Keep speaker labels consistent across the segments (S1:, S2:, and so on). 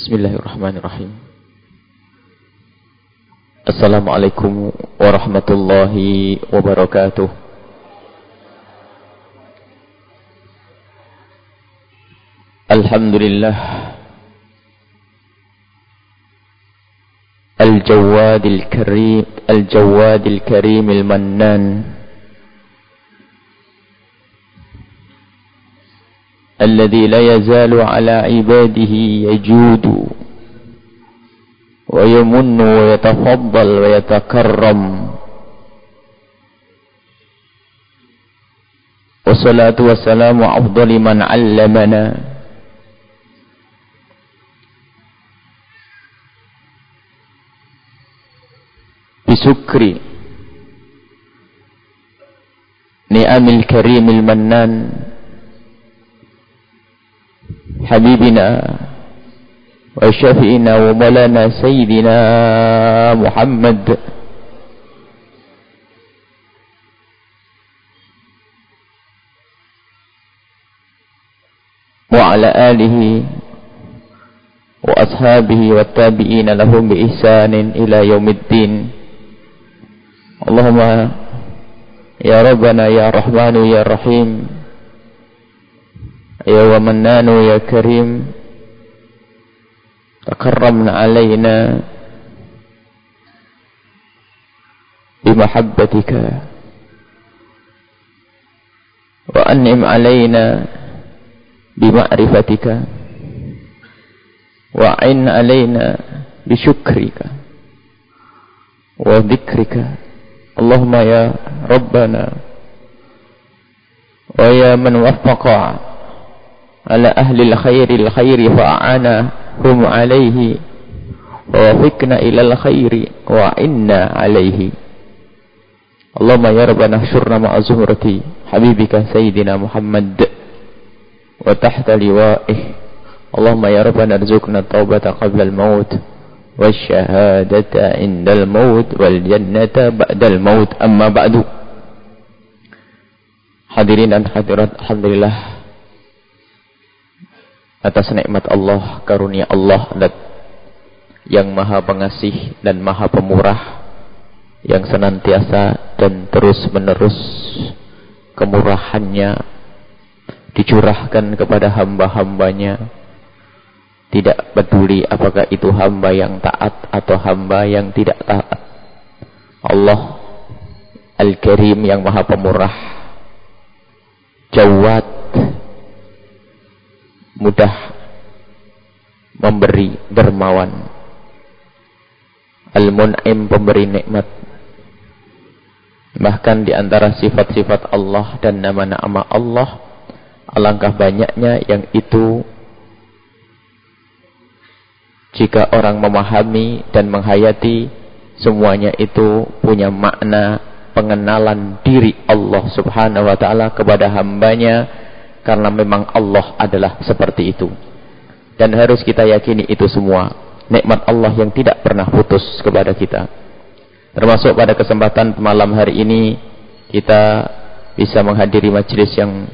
S1: Bismillahirrahmanirrahim. Assalamualaikum warahmatullahi wabarakatuh. Alhamdulillah. Al-Jawadil Karim, Al-Jawadil Karim al-Mannan. al الذي لا يزال على عباده يجود ويمن ويتفضل ويتكرم. والصلاة والسلام أفضل من علمنا. بسكر نعم الكريم المنان. حبيبنا وشفينا ومولانا سيدنا محمد. وعلى آله وأصحابه والتابعين لهم بإحسان إلى يوم الدين. اللهم يا ربنا يا رحمن يا رحيم. يا ومنان يا كريم تكرمنا علينا بمحبتك. وأنعم علينا بمعرفتك. وعن علينا بشكرك وذكرك. اللهم يا ربنا ويا من وفق على أهل الخير الخير فأعانهم عليه ووفقنا إلى الخير وعنا عليه. اللهم يا ربنا احشرنا مع زهرة حبيبك سيدنا محمد وتحت لوائه. اللهم يا ربنا ارزقنا التوبة قبل الموت والشهادة عند الموت والجنة بعد الموت. أما بعد Hadirin dan hadirat, Alhamdulillah atas nikmat Allah, karunia Allah yang maha pengasih dan maha pemurah yang senantiasa dan terus menerus kemurahannya dicurahkan kepada hamba-hambanya. Tidak peduli apakah itu hamba yang taat atau hamba yang tidak taat. Allah Al-Karim yang maha pemurah Jawad mudah memberi dermawan. Al-Mun'im pemberi nikmat. Bahkan di antara sifat-sifat Allah dan nama-nama Allah alangkah banyaknya yang itu. Jika orang memahami dan menghayati semuanya itu punya makna pengenalan diri Allah subhanahu wa ta'ala kepada hambanya karena memang Allah adalah seperti itu. Dan harus kita yakini itu semua. Nikmat Allah yang tidak pernah putus kepada kita. Termasuk pada kesempatan malam hari ini. Kita bisa menghadiri majlis yang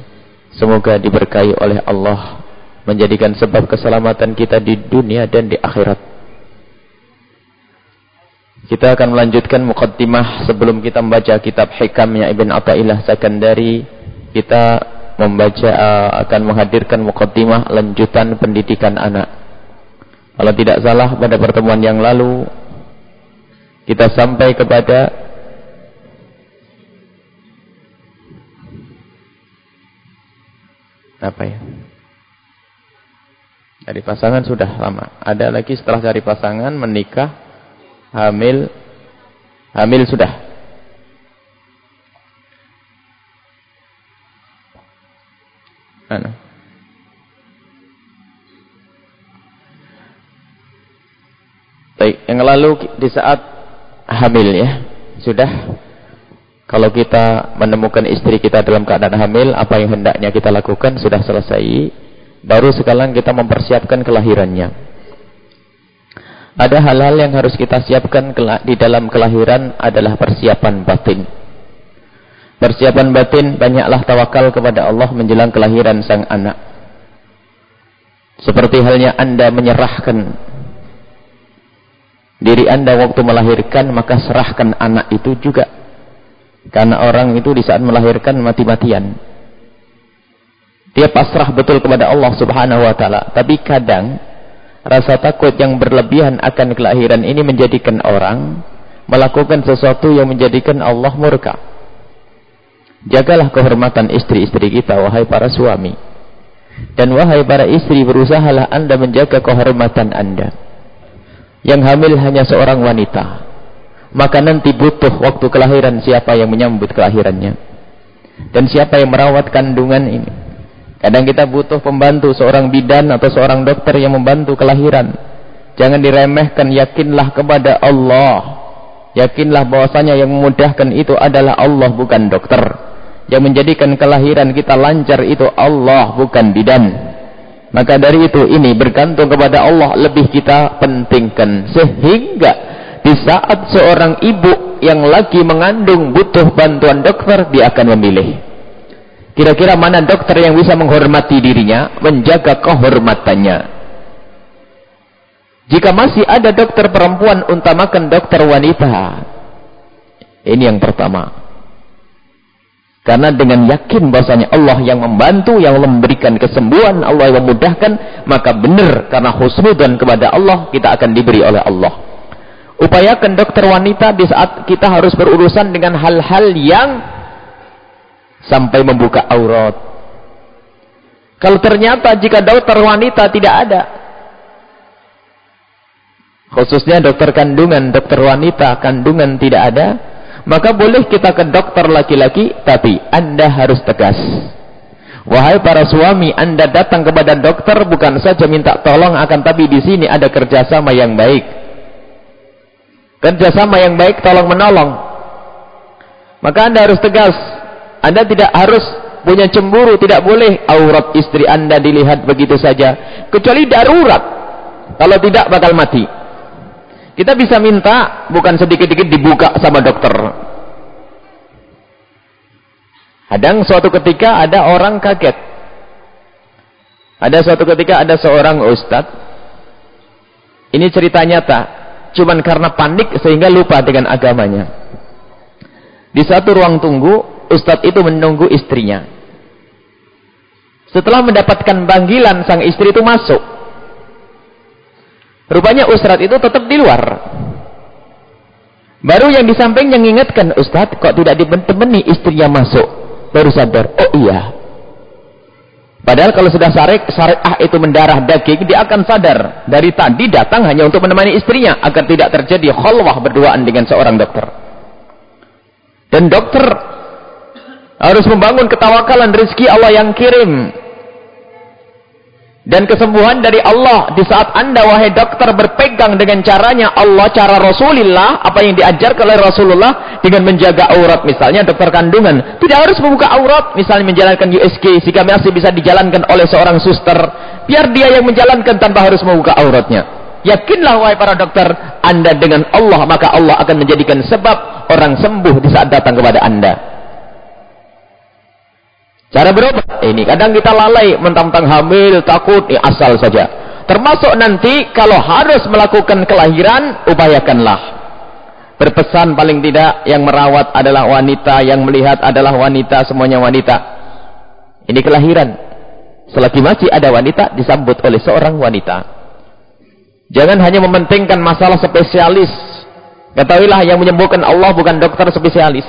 S1: semoga diberkahi oleh Allah. Menjadikan sebab keselamatan kita di dunia dan di akhirat. Kita akan melanjutkan mukaddimah sebelum kita membaca kitab hikamnya Ibn Atta'illah Sakandari. Kita membaca uh, akan menghadirkan mukaddimah lanjutan pendidikan anak. Kalau tidak salah pada pertemuan yang lalu kita sampai kepada apa ya? Dari pasangan sudah lama. Ada lagi setelah cari pasangan menikah, hamil, hamil sudah. Anu. Baik, yang lalu di saat hamil ya, sudah kalau kita menemukan istri kita dalam keadaan hamil, apa yang hendaknya kita lakukan sudah selesai. Baru sekarang kita mempersiapkan kelahirannya. Ada hal-hal yang harus kita siapkan di dalam kelahiran adalah persiapan batin. Persiapan batin banyaklah tawakal kepada Allah menjelang kelahiran sang anak. Seperti halnya anda menyerahkan diri anda waktu melahirkan, maka serahkan anak itu juga. Karena orang itu di saat melahirkan mati-matian. Dia pasrah betul kepada Allah subhanahu wa ta'ala. Tapi kadang, rasa takut yang berlebihan akan kelahiran ini menjadikan orang melakukan sesuatu yang menjadikan Allah murka. Jagalah kehormatan istri-istri kita, wahai para suami. Dan wahai para istri, berusahalah anda menjaga kehormatan anda. Yang hamil hanya seorang wanita. Maka nanti butuh waktu kelahiran siapa yang menyambut kelahirannya. Dan siapa yang merawat kandungan ini. Kadang kita butuh pembantu, seorang bidan atau seorang dokter yang membantu kelahiran. Jangan diremehkan, yakinlah kepada Allah. Yakinlah bahwasanya yang memudahkan itu adalah Allah bukan dokter. Yang menjadikan kelahiran kita lancar itu Allah bukan bidan. Maka dari itu ini bergantung kepada Allah lebih kita pentingkan. Sehingga di saat seorang ibu yang lagi mengandung butuh bantuan dokter, dia akan memilih. Kira-kira mana dokter yang bisa menghormati dirinya, menjaga kehormatannya. Jika masih ada dokter perempuan, utamakan dokter wanita. Ini yang pertama. Karena dengan yakin bahasanya Allah yang membantu, yang memberikan kesembuhan, Allah yang memudahkan, maka benar karena husnudan kepada Allah, kita akan diberi oleh Allah. Upayakan dokter wanita di saat kita harus berurusan dengan hal-hal yang sampai membuka aurat. Kalau ternyata jika dokter wanita tidak ada, khususnya dokter kandungan, dokter wanita kandungan tidak ada, maka boleh kita ke dokter laki-laki, tapi Anda harus tegas. Wahai para suami, Anda datang kepada dokter bukan saja minta tolong, akan tapi di sini ada kerjasama yang baik. Kerjasama yang baik, tolong menolong. Maka Anda harus tegas. Anda tidak harus punya cemburu, tidak boleh aurat istri Anda dilihat begitu saja. Kecuali darurat. Kalau tidak bakal mati. Kita bisa minta bukan sedikit-sedikit dibuka sama dokter. Kadang suatu ketika ada orang kaget. Ada suatu ketika ada seorang ustadz. Ini cerita nyata. Cuman karena panik sehingga lupa dengan agamanya. Di satu ruang tunggu, ustadz itu menunggu istrinya. Setelah mendapatkan panggilan, sang istri itu masuk. Rupanya Ustadz itu tetap di luar. Baru yang di samping yang ingatkan, Ustadz kok tidak ditemani istrinya masuk. Baru sadar, oh iya. Padahal kalau sudah sarik, ah itu mendarah daging, dia akan sadar. Dari tadi datang hanya untuk menemani istrinya, agar tidak terjadi khalwah berduaan dengan seorang dokter. Dan dokter harus membangun ketawakalan rezeki Allah yang kirim dan kesembuhan dari Allah di saat anda wahai dokter berpegang dengan caranya Allah cara Rasulullah apa yang diajarkan oleh Rasulullah dengan menjaga aurat. Misalnya dokter kandungan tidak harus membuka aurat. Misalnya menjalankan USG jika masih bisa dijalankan oleh seorang suster. Biar dia yang menjalankan tanpa harus membuka auratnya. Yakinlah wahai para dokter anda dengan Allah maka Allah akan menjadikan sebab orang sembuh di saat datang kepada anda Cara berobat ini kadang kita lalai mentang-mentang hamil, takut, ya asal saja. Termasuk nanti kalau harus melakukan kelahiran, upayakanlah. Berpesan paling tidak yang merawat adalah wanita, yang melihat adalah wanita, semuanya wanita. Ini kelahiran. Selagi masih ada wanita disambut oleh seorang wanita. Jangan hanya mementingkan masalah spesialis. Ketahuilah yang menyembuhkan Allah bukan dokter spesialis.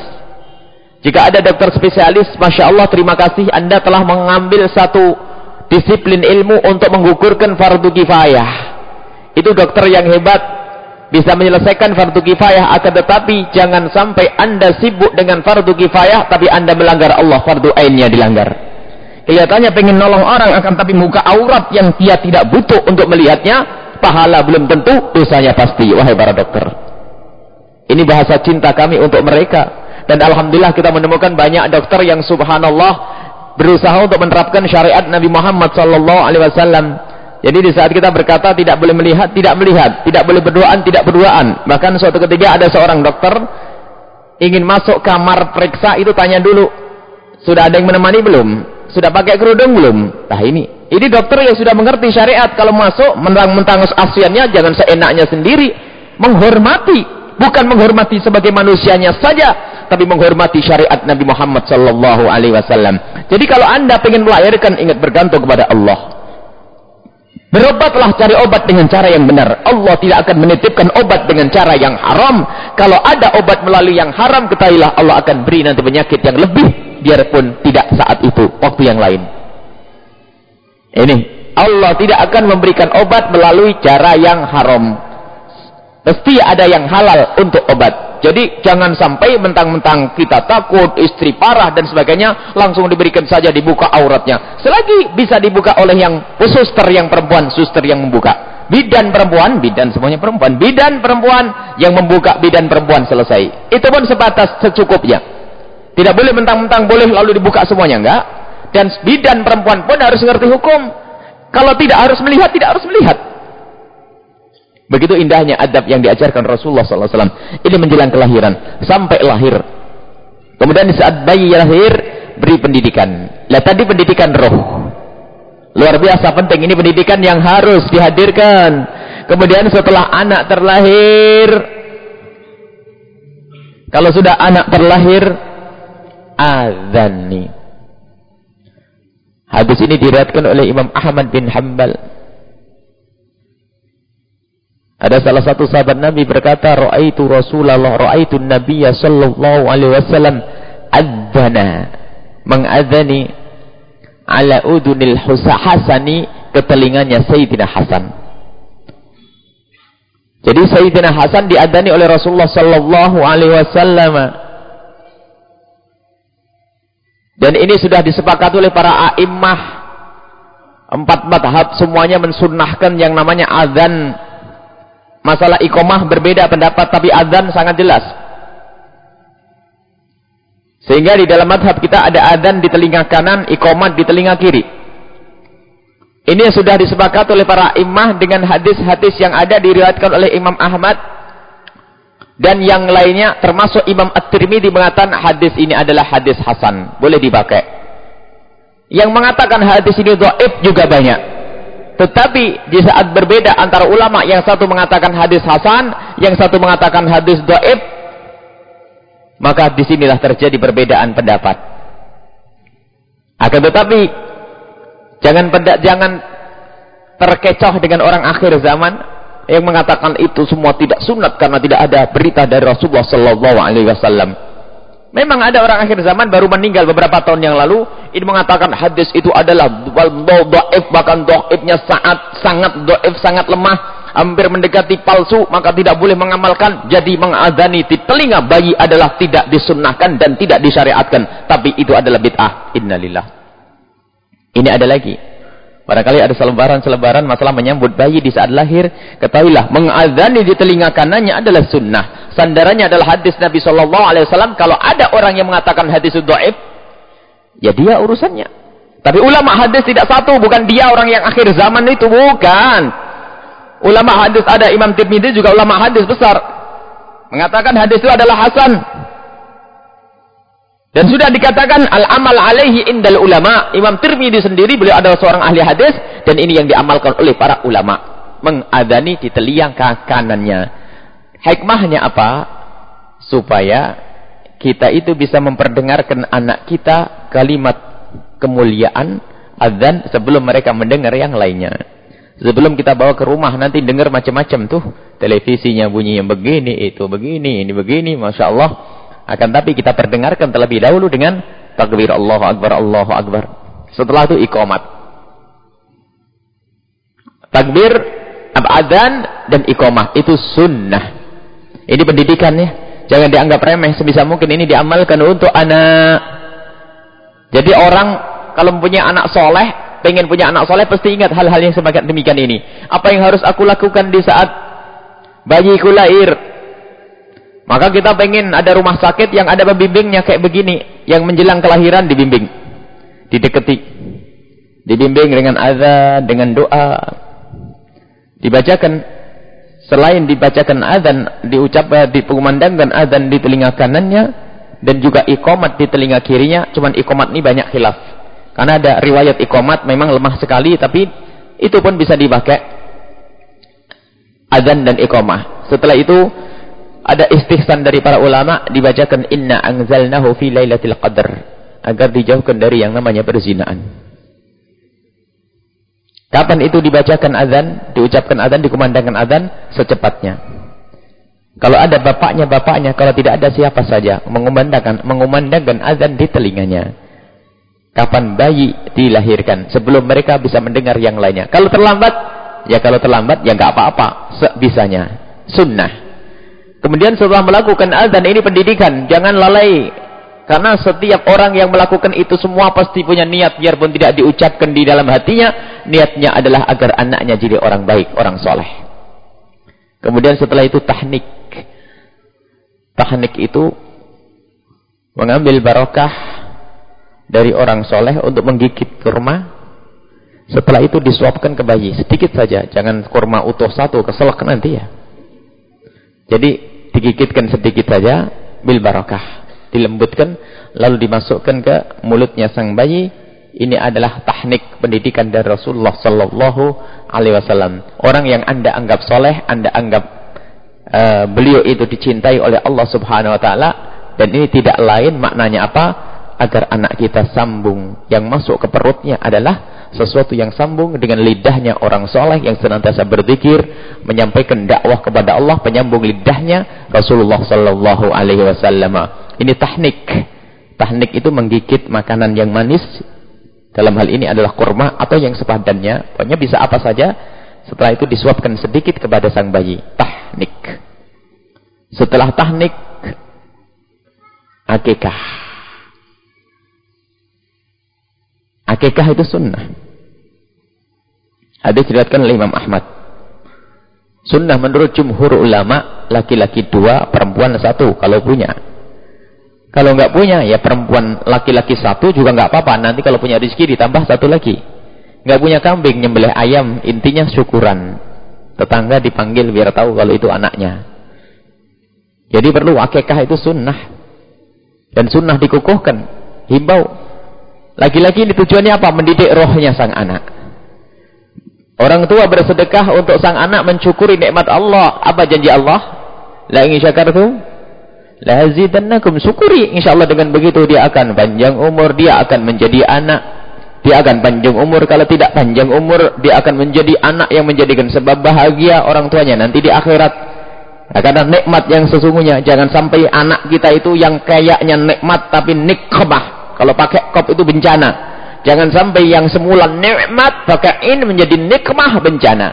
S1: Jika ada dokter spesialis, Masya Allah terima kasih Anda telah mengambil satu disiplin ilmu untuk menggugurkan fardu kifayah. Itu dokter yang hebat, bisa menyelesaikan fardu kifayah, akan tetapi jangan sampai Anda sibuk dengan fardu kifayah, tapi Anda melanggar Allah, fardu ainnya dilanggar. Kelihatannya pengen nolong orang, akan tapi muka aurat yang dia tidak butuh untuk melihatnya, pahala belum tentu, dosanya pasti, wahai para dokter. Ini bahasa cinta kami untuk mereka dan Alhamdulillah kita menemukan banyak dokter yang subhanallah berusaha untuk menerapkan syariat Nabi Muhammad sallallahu alaihi wasallam. Jadi di saat kita berkata tidak boleh melihat, tidak melihat, tidak boleh berduaan, tidak berduaan. Bahkan suatu ketika ada seorang dokter ingin masuk kamar periksa itu tanya dulu, sudah ada yang menemani belum? Sudah pakai kerudung belum? Nah ini Ini dokter yang sudah mengerti syariat. Kalau masuk, mentang-mentang asiannya, jangan seenaknya sendiri. Menghormati. Bukan menghormati sebagai manusianya saja. Tapi menghormati syariat Nabi Muhammad Sallallahu Alaihi Wasallam. Jadi kalau anda ingin melahirkan, ingat bergantung kepada Allah. Berobatlah cari obat dengan cara yang benar. Allah tidak akan menitipkan obat dengan cara yang haram. Kalau ada obat melalui yang haram, ketahuilah Allah akan beri nanti penyakit yang lebih. Biarpun tidak saat itu, waktu yang lain. Ini. Allah tidak akan memberikan obat melalui cara yang haram. Pasti ada yang halal untuk obat. Jadi jangan sampai mentang-mentang kita takut, istri parah dan sebagainya, langsung diberikan saja dibuka auratnya. Selagi bisa dibuka oleh yang suster yang perempuan, suster yang membuka. Bidan perempuan, bidan semuanya perempuan. Bidan perempuan yang membuka bidan perempuan selesai. Itu pun sebatas secukupnya. Tidak boleh mentang-mentang boleh lalu dibuka semuanya, enggak. Dan bidan perempuan pun harus mengerti hukum. Kalau tidak harus melihat, tidak harus melihat. Begitu indahnya adab yang diajarkan Rasulullah SAW. Ini menjelang kelahiran. Sampai lahir. Kemudian di saat bayi lahir, beri pendidikan. Lihat tadi pendidikan roh. Luar biasa penting. Ini pendidikan yang harus dihadirkan. Kemudian setelah anak terlahir. Kalau sudah anak terlahir. Adhani. Hadis ini diriatkan oleh Imam Ahmad bin Hanbal. Ada salah satu sahabat Nabi berkata, "Ra'aitu Rasulullah, ra'aitu Nabiy sallallahu alaihi wasallam adzana." Mengadzani ala udunil Hasani ke telinganya Sayyidina Hasan. Jadi Sayyidina Hasan diadzani oleh Rasulullah sallallahu alaihi wasallam. Dan ini sudah disepakati oleh para a'immah empat madhab semuanya mensunnahkan yang namanya adzan Masalah ikomah berbeda pendapat tapi adzan sangat jelas. Sehingga di dalam madhab kita ada adzan di telinga kanan, ikomah di telinga kiri. Ini yang sudah disepakati oleh para imam dengan hadis-hadis yang ada diriwayatkan oleh Imam Ahmad dan yang lainnya termasuk Imam At-Tirmidzi mengatakan hadis ini adalah hadis hasan, boleh dipakai. Yang mengatakan hadis ini dhaif juga banyak. Tetapi di saat berbeda antara ulama yang satu mengatakan hadis hasan, yang satu mengatakan hadis dhaif, maka di sinilah terjadi perbedaan pendapat. Akan tetapi jangan jangan terkecoh dengan orang akhir zaman yang mengatakan itu semua tidak sunat karena tidak ada berita dari Rasulullah sallallahu alaihi wasallam. Memang ada orang akhir zaman baru meninggal beberapa tahun yang lalu. Ini mengatakan hadis itu adalah dhaif bahkan dhaifnya sangat sangat dhaif sangat lemah. Hampir mendekati palsu maka tidak boleh mengamalkan. Jadi mengadani di telinga bayi adalah tidak disunnahkan dan tidak disyariatkan. Tapi itu adalah bid'ah. Innalillah. Ini ada lagi Barangkali ada selebaran-selebaran masalah menyambut bayi di saat lahir. Ketahuilah, mengadani di telinga kanannya adalah sunnah. Sandarannya adalah hadis Nabi Shallallahu Alaihi Wasallam. Kalau ada orang yang mengatakan hadis itu doib, ya dia urusannya. Tapi ulama hadis tidak satu, bukan dia orang yang akhir zaman itu, bukan. Ulama hadis ada Imam Tirmidzi juga ulama hadis besar. Mengatakan hadis itu adalah hasan. Dan sudah dikatakan al-amal alaihi indal ulama. Imam Tirmidzi sendiri beliau adalah seorang ahli hadis dan ini yang diamalkan oleh para ulama. Mengadani di telinga kanannya. Hikmahnya apa? Supaya kita itu bisa memperdengarkan anak kita kalimat kemuliaan azan sebelum mereka mendengar yang lainnya. Sebelum kita bawa ke rumah nanti dengar macam-macam tuh. Televisinya bunyi yang begini, itu begini, ini begini, Masya Allah akan tapi kita perdengarkan terlebih dahulu dengan takbir Allahu Akbar, Allahu Akbar. Setelah itu ikomat. Takbir, adzan dan ikomah itu sunnah. Ini pendidikannya. Jangan dianggap remeh. Sebisa mungkin ini diamalkan untuk anak. Jadi orang kalau mempunyai anak soleh, pengen punya anak soleh, pasti ingat hal-hal yang semacam demikian ini. Apa yang harus aku lakukan di saat bayiku lahir? Maka kita pengen ada rumah sakit yang ada pembimbingnya kayak begini. Yang menjelang kelahiran dibimbing. Dideketi. Dibimbing dengan azan, dengan doa. Dibacakan. Selain dibacakan azan, diucap, dikumandangkan azan di telinga kanannya. Dan juga ikomat di telinga kirinya. Cuman ikomat ini banyak khilaf. Karena ada riwayat ikomat memang lemah sekali, tapi itu pun bisa dipakai azan dan ikomah. Setelah itu ada istihsan dari para ulama dibacakan inna anzalnahu fi lailatul qadar agar dijauhkan dari yang namanya perzinaan. Kapan itu dibacakan azan, diucapkan azan, dikumandangkan azan secepatnya. Kalau ada bapaknya, bapaknya, kalau tidak ada siapa saja mengumandangkan mengumandangkan azan di telinganya. Kapan bayi dilahirkan? Sebelum mereka bisa mendengar yang lainnya. Kalau terlambat ya kalau terlambat ya nggak apa-apa. Sebisanya sunnah kemudian setelah melakukan azan ini pendidikan jangan lalai karena setiap orang yang melakukan itu semua pasti punya niat biarpun tidak diucapkan di dalam hatinya niatnya adalah agar anaknya jadi orang baik orang soleh kemudian setelah itu tahnik tahnik itu mengambil barokah dari orang soleh untuk menggigit kurma. Setelah itu disuapkan ke bayi. Sedikit saja. Jangan kurma utuh satu. Keselak nanti ya. Jadi digigitkan sedikit saja. Bil barakah. Dilembutkan. Lalu dimasukkan ke mulutnya sang bayi. Ini adalah teknik pendidikan dari Rasulullah Sallallahu Alaihi Wasallam. Orang yang anda anggap soleh, anda anggap uh, beliau itu dicintai oleh Allah Subhanahu Wa Taala, dan ini tidak lain maknanya apa? Agar anak kita sambung. Yang masuk ke perutnya adalah sesuatu yang sambung dengan lidahnya orang soleh yang senantiasa berzikir, menyampaikan dakwah kepada Allah, penyambung lidahnya Rasulullah Sallallahu Alaihi Wasallam. Ini teknik. Teknik itu menggigit makanan yang manis. Dalam hal ini adalah kurma atau yang sepadannya. Pokoknya bisa apa saja. Setelah itu disuapkan sedikit kepada sang bayi. Teknik. Setelah teknik, akikah. Akikah itu sunnah. Hadis diriwayatkan oleh Imam Ahmad. Sunnah menurut jumhur ulama, laki-laki dua, perempuan satu, kalau punya. Kalau nggak punya, ya perempuan laki-laki satu juga nggak apa-apa. Nanti kalau punya rezeki ditambah satu lagi. Nggak punya kambing, nyembelih ayam, intinya syukuran. Tetangga dipanggil biar tahu kalau itu anaknya. Jadi perlu akikah itu sunnah. Dan sunnah dikukuhkan. Himbau lagi-lagi ini tujuannya apa? Mendidik rohnya sang anak. Orang tua bersedekah untuk sang anak mencukuri nikmat Allah. Apa janji Allah? La ingin syakartum? La hazidannakum. Syukuri. InsyaAllah dengan begitu dia akan panjang umur. Dia akan menjadi anak. Dia akan panjang umur. Kalau tidak panjang umur, dia akan menjadi anak yang menjadikan sebab bahagia orang tuanya nanti di akhirat. Nah, karena nikmat yang sesungguhnya. Jangan sampai anak kita itu yang kayaknya nikmat tapi nikmah kalau pakai kop itu bencana. Jangan sampai yang semula nikmat pakai ini menjadi nikmah bencana.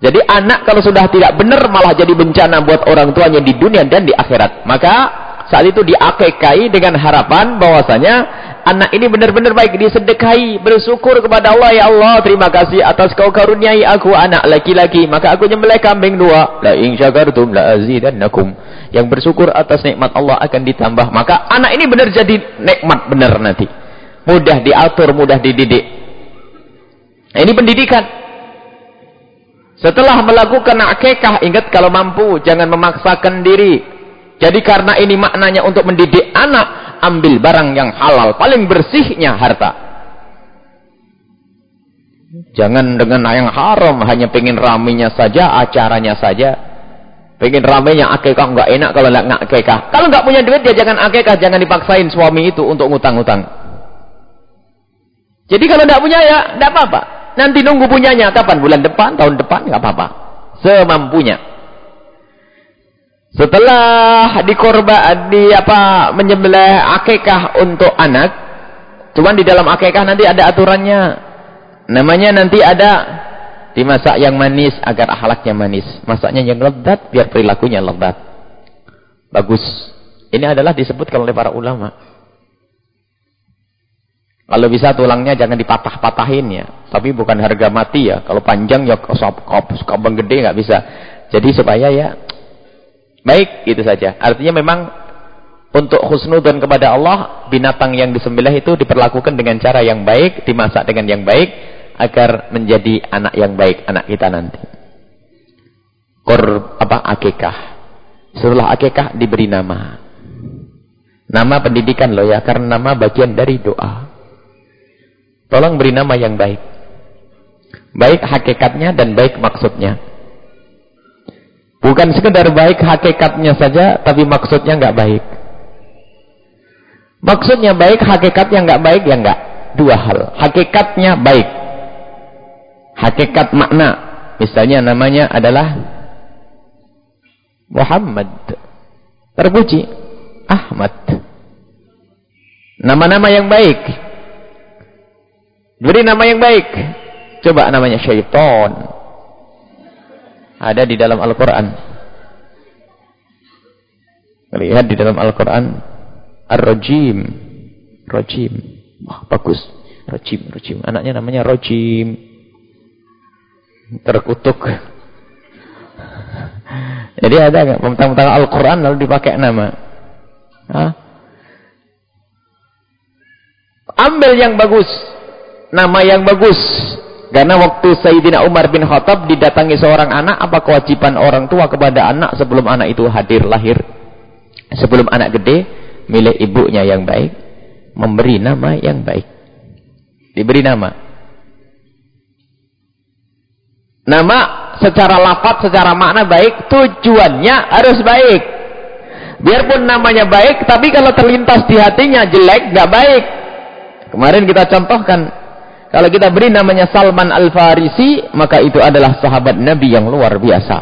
S1: Jadi anak kalau sudah tidak benar malah jadi bencana buat orang tuanya di dunia dan di akhirat. Maka saat itu diakekai dengan harapan bahwasanya anak ini benar-benar baik disedekahi bersyukur kepada Allah. Ya Allah terima kasih atas kau karuniai aku anak laki-laki. Maka aku nyembelih kambing dua. La in syakartum la azidannakum. Yang bersyukur atas nikmat Allah akan ditambah. Maka anak ini benar jadi nikmat benar nanti. Mudah diatur mudah dididik. Nah, ini pendidikan. Setelah melakukan akikah ingat kalau mampu jangan memaksakan diri. Jadi karena ini maknanya untuk mendidik anak ambil barang yang halal paling bersihnya harta jangan dengan yang haram hanya pengen raminya saja acaranya saja Pengen ramainya akikah nggak enak kalau nggak akikah. Kalau nggak punya duit ya jangan akikah, jangan dipaksain suami itu untuk ngutang-ngutang. Jadi kalau nggak punya ya nggak apa-apa. Nanti nunggu punyanya kapan? Bulan depan, tahun depan nggak apa-apa. Semampunya. Setelah dikorban di apa menyembelih akikah untuk anak, cuman di dalam akikah nanti ada aturannya. Namanya nanti ada Dimasak yang manis agar akhlaknya manis. Masaknya yang lezat biar perilakunya lezat. Bagus. Ini adalah disebutkan oleh para ulama. Kalau bisa tulangnya jangan dipatah-patahin ya. Tapi bukan harga mati ya. Kalau panjang ya kabang gede nggak bisa. Jadi supaya ya baik itu saja. Artinya memang untuk husnudan kepada Allah binatang yang disembelih itu diperlakukan dengan cara yang baik, dimasak dengan yang baik agar menjadi anak yang baik anak kita nanti. Kor apa akikah. Setelah akikah diberi nama. Nama pendidikan loh ya karena nama bagian dari doa. Tolong beri nama yang baik. Baik hakikatnya dan baik maksudnya. Bukan sekedar baik hakikatnya saja, tapi maksudnya nggak baik. Maksudnya baik, hakikatnya nggak baik ya nggak. Dua hal. Hakikatnya baik. Hakikat makna. Misalnya namanya adalah Muhammad. Terpuji. Ahmad. Nama-nama yang baik. Beri nama yang baik. Coba namanya syaitan. Ada di dalam Al-Quran. Lihat di dalam Al-Quran. Ar-Rajim. Rajim. Wah, bagus. Rajim, Rajim. Anaknya namanya Rajim. Terkutuk. Jadi ada nggak tentang Al-Quran lalu dipakai nama? Hah? Ambil yang bagus. Nama yang bagus. Karena waktu Sayyidina Umar bin Khattab didatangi seorang anak, apa kewajiban orang tua kepada anak sebelum anak itu hadir lahir? Sebelum anak gede, milik ibunya yang baik, memberi nama yang baik. Diberi nama. Nama secara lafaz, secara makna baik, tujuannya harus baik. Biarpun namanya baik, tapi kalau terlintas di hatinya jelek, nggak baik. Kemarin kita contohkan kalau kita beri namanya Salman Al-Farisi, maka itu adalah sahabat Nabi yang luar biasa.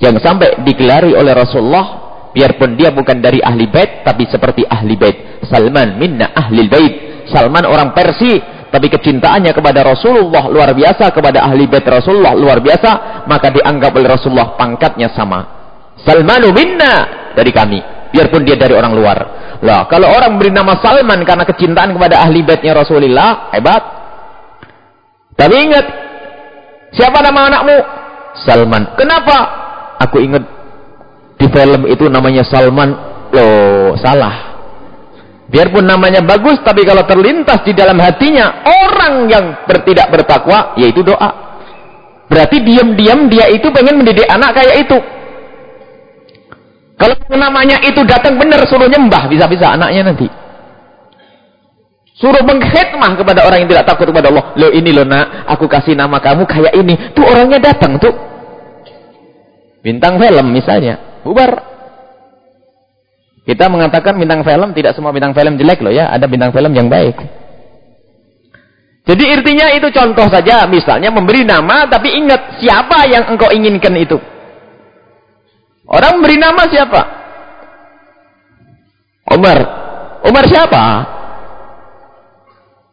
S1: Yang sampai digelari oleh Rasulullah, biarpun dia bukan dari ahli bait, tapi seperti ahli bait. Salman minna ahli bait. Salman orang Persi, tapi kecintaannya kepada Rasulullah luar biasa, kepada ahli bait Rasulullah luar biasa, maka dianggap oleh Rasulullah pangkatnya sama. Salmanu minna dari kami, biarpun dia dari orang luar. Lah, kalau orang beri nama Salman karena kecintaan kepada ahli baitnya Rasulullah, hebat. Tapi ingat, siapa nama anakmu? Salman. Kenapa? Aku ingat di film itu namanya Salman. Loh, salah. Biarpun namanya bagus, tapi kalau terlintas di dalam hatinya orang yang bertidak bertakwa, yaitu doa. Berarti diam-diam dia itu pengen mendidik anak kayak itu. Kalau namanya itu datang benar suruh nyembah, bisa-bisa anaknya nanti. Suruh mengkhidmah kepada orang yang tidak takut kepada Allah. Lo ini lo nak, aku kasih nama kamu kayak ini. Tuh orangnya datang tuh. Bintang film misalnya. Bubar. Kita mengatakan bintang film, tidak semua bintang film jelek loh ya. Ada bintang film yang baik. Jadi intinya itu contoh saja. Misalnya memberi nama, tapi ingat siapa yang engkau inginkan itu. Orang memberi nama siapa? Umar. Umar siapa?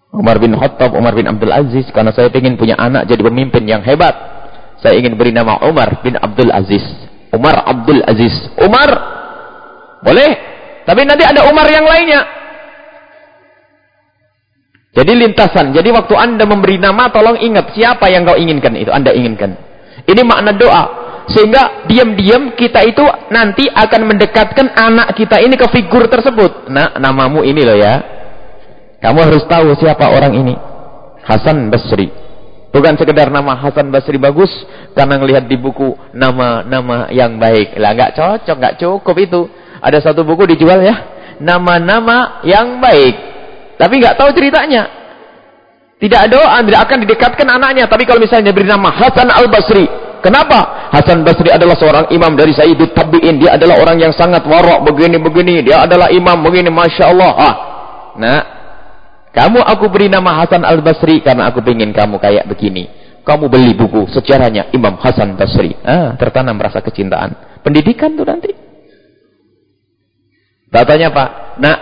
S1: Umar bin Khattab, Umar bin Abdul Aziz karena saya ingin punya anak jadi pemimpin yang hebat. Saya ingin beri nama Umar bin Abdul Aziz. Umar Abdul Aziz. Umar boleh, tapi nanti ada Umar yang lainnya. Jadi lintasan. Jadi waktu Anda memberi nama tolong ingat siapa yang kau inginkan itu, Anda inginkan. Ini makna doa. Sehingga diam-diam kita itu nanti akan mendekatkan anak kita ini ke figur tersebut. Nah, namamu ini loh ya. Kamu harus tahu siapa orang ini. Hasan Basri. Bukan sekedar nama Hasan Basri bagus karena ngelihat di buku nama-nama yang baik. Lah nggak cocok, nggak cukup itu. Ada satu buku dijual ya, nama-nama yang baik. Tapi nggak tahu ceritanya. Tidak doa, tidak akan didekatkan anaknya. Tapi kalau misalnya beri nama Hasan Al Basri, kenapa? Hasan Basri adalah seorang imam dari Sayyidut Tabi'in. Dia adalah orang yang sangat warok begini-begini. Dia adalah imam begini, masya Allah. Ah, nah, kamu aku beri nama Hasan Al-Basri karena aku ingin kamu kayak begini. Kamu beli buku sejarahnya Imam Hasan Basri. Ah, tertanam rasa kecintaan. Pendidikan tuh nanti. Datanya Pak, nak,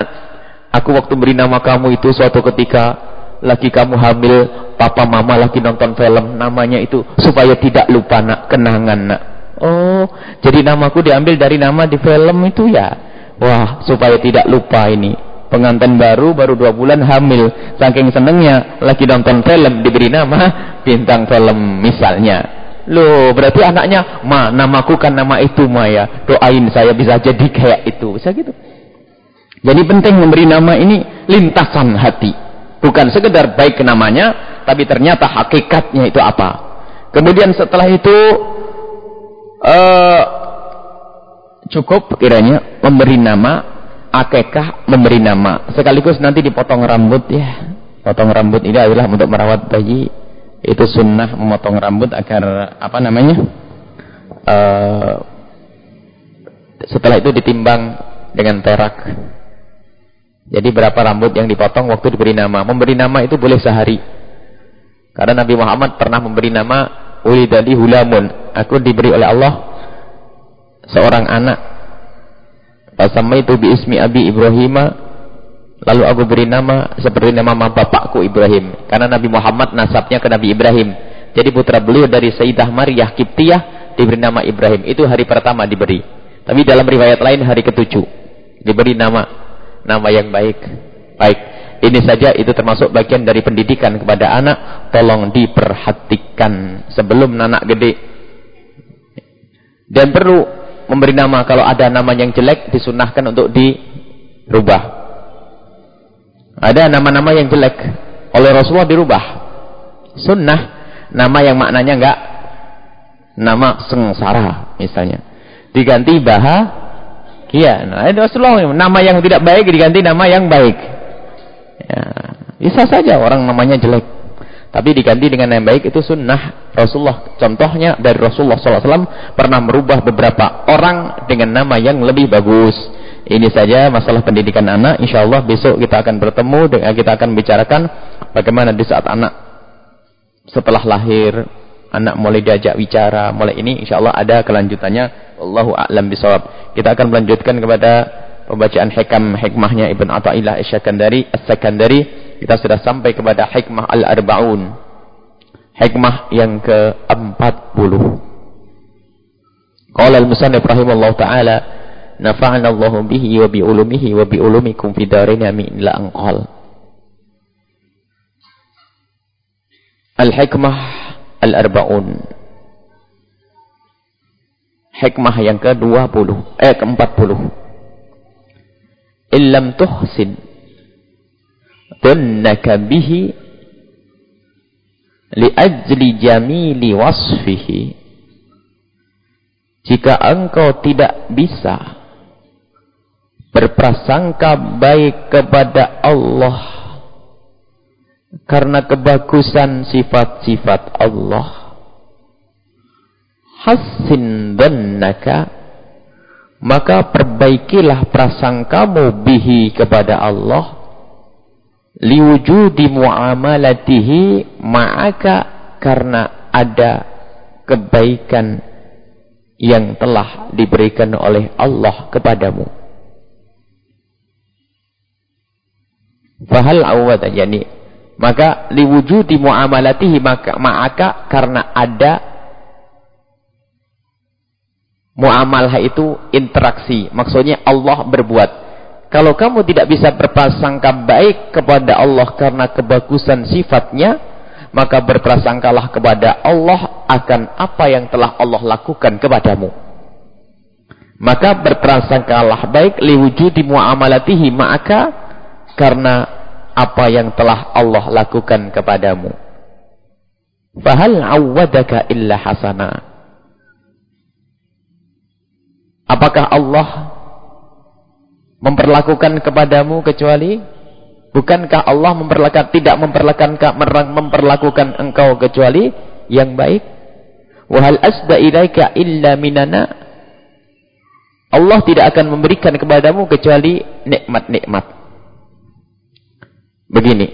S1: aku waktu beri nama kamu itu suatu ketika lagi kamu hamil, papa mama lagi nonton film, namanya itu supaya tidak lupa nak, kenangan nak. Oh, jadi namaku diambil dari nama di film itu ya. Wah, supaya tidak lupa ini pengantin baru baru dua bulan hamil. Saking senengnya lagi nonton film diberi nama bintang film misalnya. Loh berarti anaknya ma namaku kan nama itu ma ya. Doain saya bisa jadi kayak itu. Bisa gitu. Jadi penting memberi nama ini lintasan hati. Bukan sekedar baik namanya tapi ternyata hakikatnya itu apa. Kemudian setelah itu uh, cukup kiranya memberi nama akekah memberi nama sekaligus nanti dipotong rambut ya Potong rambut ini adalah untuk merawat bayi. Itu sunnah memotong rambut agar apa namanya? Uh, setelah itu ditimbang dengan perak. Jadi berapa rambut yang dipotong waktu diberi nama. Memberi nama itu boleh sehari. Karena Nabi Muhammad pernah memberi nama Ulidali Hulamun. Aku diberi oleh Allah seorang anak. Pasama itu ismi Abi Ibrahim Lalu aku beri nama seperti nama bapakku Ibrahim. Karena Nabi Muhammad nasabnya ke Nabi Ibrahim. Jadi putra beliau dari Sayyidah Maryah Kiptiyah diberi nama Ibrahim. Itu hari pertama diberi. Tapi dalam riwayat lain hari ketujuh. Diberi nama nama yang baik. Baik. Ini saja itu termasuk bagian dari pendidikan kepada anak. Tolong diperhatikan sebelum anak gede. Dan perlu memberi nama kalau ada nama yang jelek disunahkan untuk dirubah. Ada nama-nama yang jelek oleh Rasulullah dirubah. Sunnah nama yang maknanya enggak nama sengsara misalnya. Diganti bahagia. Nah, Rasulullah nama yang tidak baik diganti nama yang baik. Ya, bisa saja orang namanya jelek. Tapi diganti dengan yang baik itu sunnah Rasulullah. Contohnya dari Rasulullah SAW pernah merubah beberapa orang dengan nama yang lebih bagus. Ini saja masalah pendidikan anak. Insya Allah besok kita akan bertemu dengan kita akan bicarakan bagaimana di saat anak setelah lahir anak mulai diajak bicara. Mulai ini insya Allah ada kelanjutannya. Allahu a'lam bisawab. Kita akan melanjutkan kepada pembacaan hikam hikmahnya Ibn Athaillah. As-Sakandari kita sudah sampai kepada hikmah al-arba'un. Hikmah yang ke-40. Qala al-musannif rahimahullah taala nafa'ana Allah bihi wa bi ulumihi wa bi ulumikum fi darin amin la anqal Al-hikmah al-arba'un Hikmah yang ke-20 eh ke-40 Illam tuhsin dunnaka bihi li ajli jamili wasfihi. Jika engkau tidak bisa berprasangka baik kepada Allah karena kebagusan sifat-sifat Allah hasin dhannaka maka perbaikilah prasangkamu bihi kepada Allah liwujudi muamalatihi ma'aka karena ada kebaikan yang telah diberikan oleh Allah kepadamu Fahal awad yani maka liwujudi muamalatihi maka ma'aka karena ada muamalah itu interaksi. Maksudnya Allah berbuat. Kalau kamu tidak bisa berprasangka baik kepada Allah karena kebagusan sifatnya, maka berprasangkalah kepada Allah akan apa yang telah Allah lakukan kepadamu. Maka berprasangkalah baik liwujudi muamalatihi ma'aka karena apa yang telah Allah lakukan kepadamu. Fahal awwadaka illa hasana. Apakah Allah memperlakukan kepadamu kecuali bukankah Allah memperlakukan tidak memperlakukan memperlakukan engkau kecuali yang baik? Wahal asda ilaika illa minana. Allah tidak akan memberikan kepadamu kecuali nikmat-nikmat. Begini.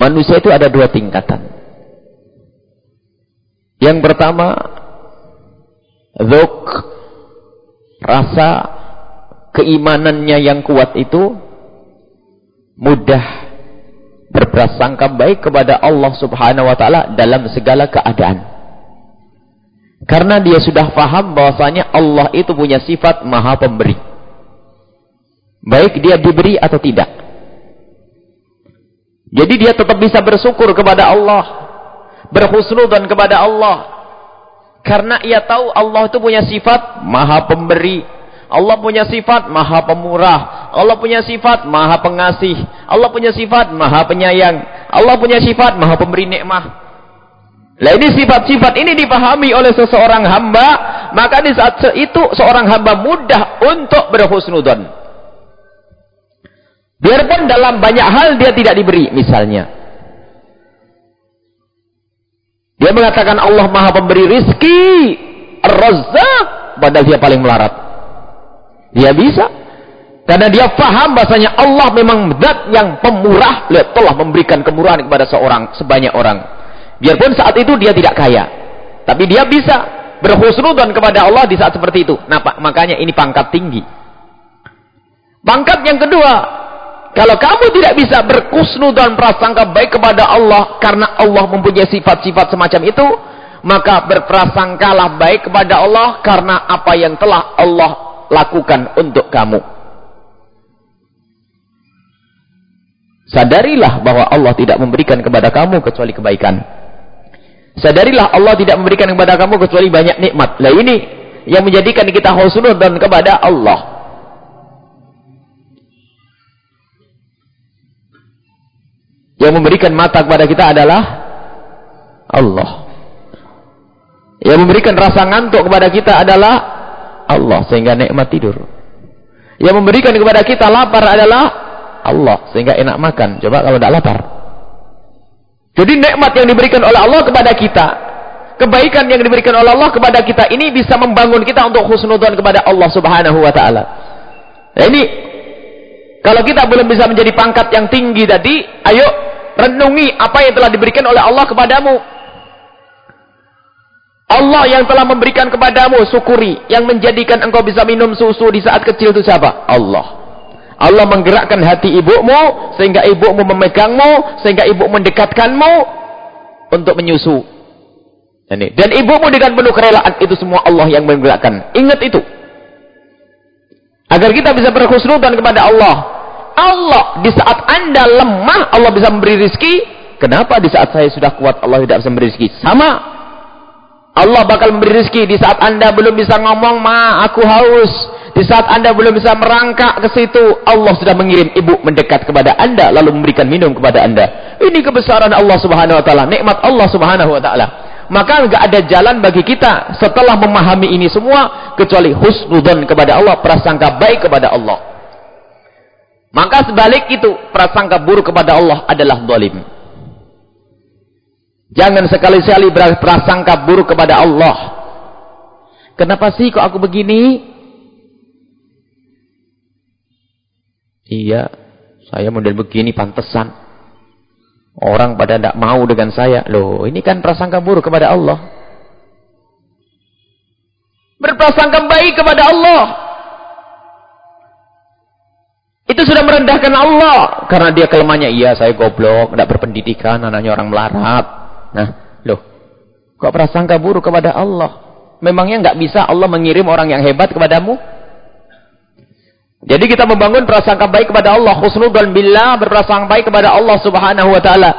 S1: Manusia itu ada dua tingkatan. Yang pertama, zuk, rasa keimanannya yang kuat itu mudah berprasangka baik kepada Allah Subhanahu wa taala dalam segala keadaan. Karena dia sudah faham bahwasanya Allah itu punya sifat Maha Pemberi. Baik dia diberi atau tidak. Jadi dia tetap bisa bersyukur kepada Allah. Berhusnudan kepada Allah. Karena ia tahu Allah itu punya sifat maha pemberi. Allah punya sifat maha pemurah. Allah punya sifat maha pengasih. Allah punya sifat maha penyayang. Allah punya sifat maha pemberi nikmah. Lah ini sifat-sifat ini dipahami oleh seseorang hamba, maka di saat itu seorang hamba mudah untuk berhusnudan. Biarpun dalam banyak hal dia tidak diberi, misalnya. Dia mengatakan Allah maha pemberi rizki, Ar-Razzaq, padahal dia paling melarat. Dia bisa. Karena dia faham bahasanya Allah memang zat yang pemurah. Lihat, telah memberikan kemurahan kepada seorang, sebanyak orang. Biarpun saat itu dia tidak kaya. Tapi dia bisa berhusnudan kepada Allah di saat seperti itu. Nah, makanya ini pangkat tinggi. Pangkat yang kedua, kalau kamu tidak bisa berkusnudan prasangka baik kepada Allah karena Allah mempunyai sifat-sifat semacam itu, maka berprasangkalah baik kepada Allah karena apa yang telah Allah lakukan untuk kamu. Sadarilah bahwa Allah tidak memberikan kepada kamu kecuali kebaikan. Sadarilah Allah tidak memberikan kepada kamu kecuali banyak nikmat. Lah ini yang menjadikan kita husnudzon kepada Allah. Yang memberikan mata kepada kita adalah Allah. Yang memberikan rasa ngantuk kepada kita adalah Allah sehingga nikmat tidur. Yang memberikan kepada kita lapar adalah Allah sehingga enak makan. Coba kalau tidak lapar. Jadi nikmat yang diberikan oleh Allah kepada kita, kebaikan yang diberikan oleh Allah kepada kita ini bisa membangun kita untuk husnudzon kepada Allah Subhanahu wa taala. Nah ini kalau kita belum bisa menjadi pangkat yang tinggi tadi, ayo renungi apa yang telah diberikan oleh Allah kepadamu. Allah yang telah memberikan kepadamu, syukuri. Yang menjadikan engkau bisa minum susu di saat kecil itu siapa? Allah. Allah menggerakkan hati ibumu sehingga ibumu memegangmu, sehingga ibu mendekatkanmu untuk menyusu. Ini. Dan ibumu dengan penuh kerelaan itu semua Allah yang menggerakkan. Ingat itu. Agar kita bisa berkhusnudan kepada Allah. Allah di saat Anda lemah Allah bisa memberi rizki. Kenapa di saat saya sudah kuat Allah tidak bisa memberi rizki? Sama. Allah bakal memberi rizki di saat Anda belum bisa ngomong, "Ma, aku haus." Di saat anda belum bisa merangkak ke situ, Allah sudah mengirim ibu mendekat kepada anda, lalu memberikan minum kepada anda. Ini kebesaran Allah subhanahu wa ta'ala, nikmat Allah subhanahu wa ta'ala. Maka enggak ada jalan bagi kita setelah memahami ini semua, kecuali husnudon kepada Allah, prasangka baik kepada Allah. Maka sebalik itu, prasangka buruk kepada Allah adalah zalim. Jangan sekali-sekali berprasangka buruk kepada Allah. Kenapa sih kok aku begini? Iya, saya model begini pantesan. Orang pada tidak mau dengan saya. Loh, ini kan prasangka buruk kepada Allah. Berprasangka baik kepada Allah. Itu sudah merendahkan Allah. Karena dia kelemahannya, iya saya goblok, tidak berpendidikan, anaknya orang melarat. Nah, loh, kok prasangka buruk kepada Allah? Memangnya nggak bisa Allah mengirim orang yang hebat kepadamu? Jadi kita membangun prasangka baik kepada Allah, husnudzan billah, berprasangka baik kepada Allah Subhanahu wa taala.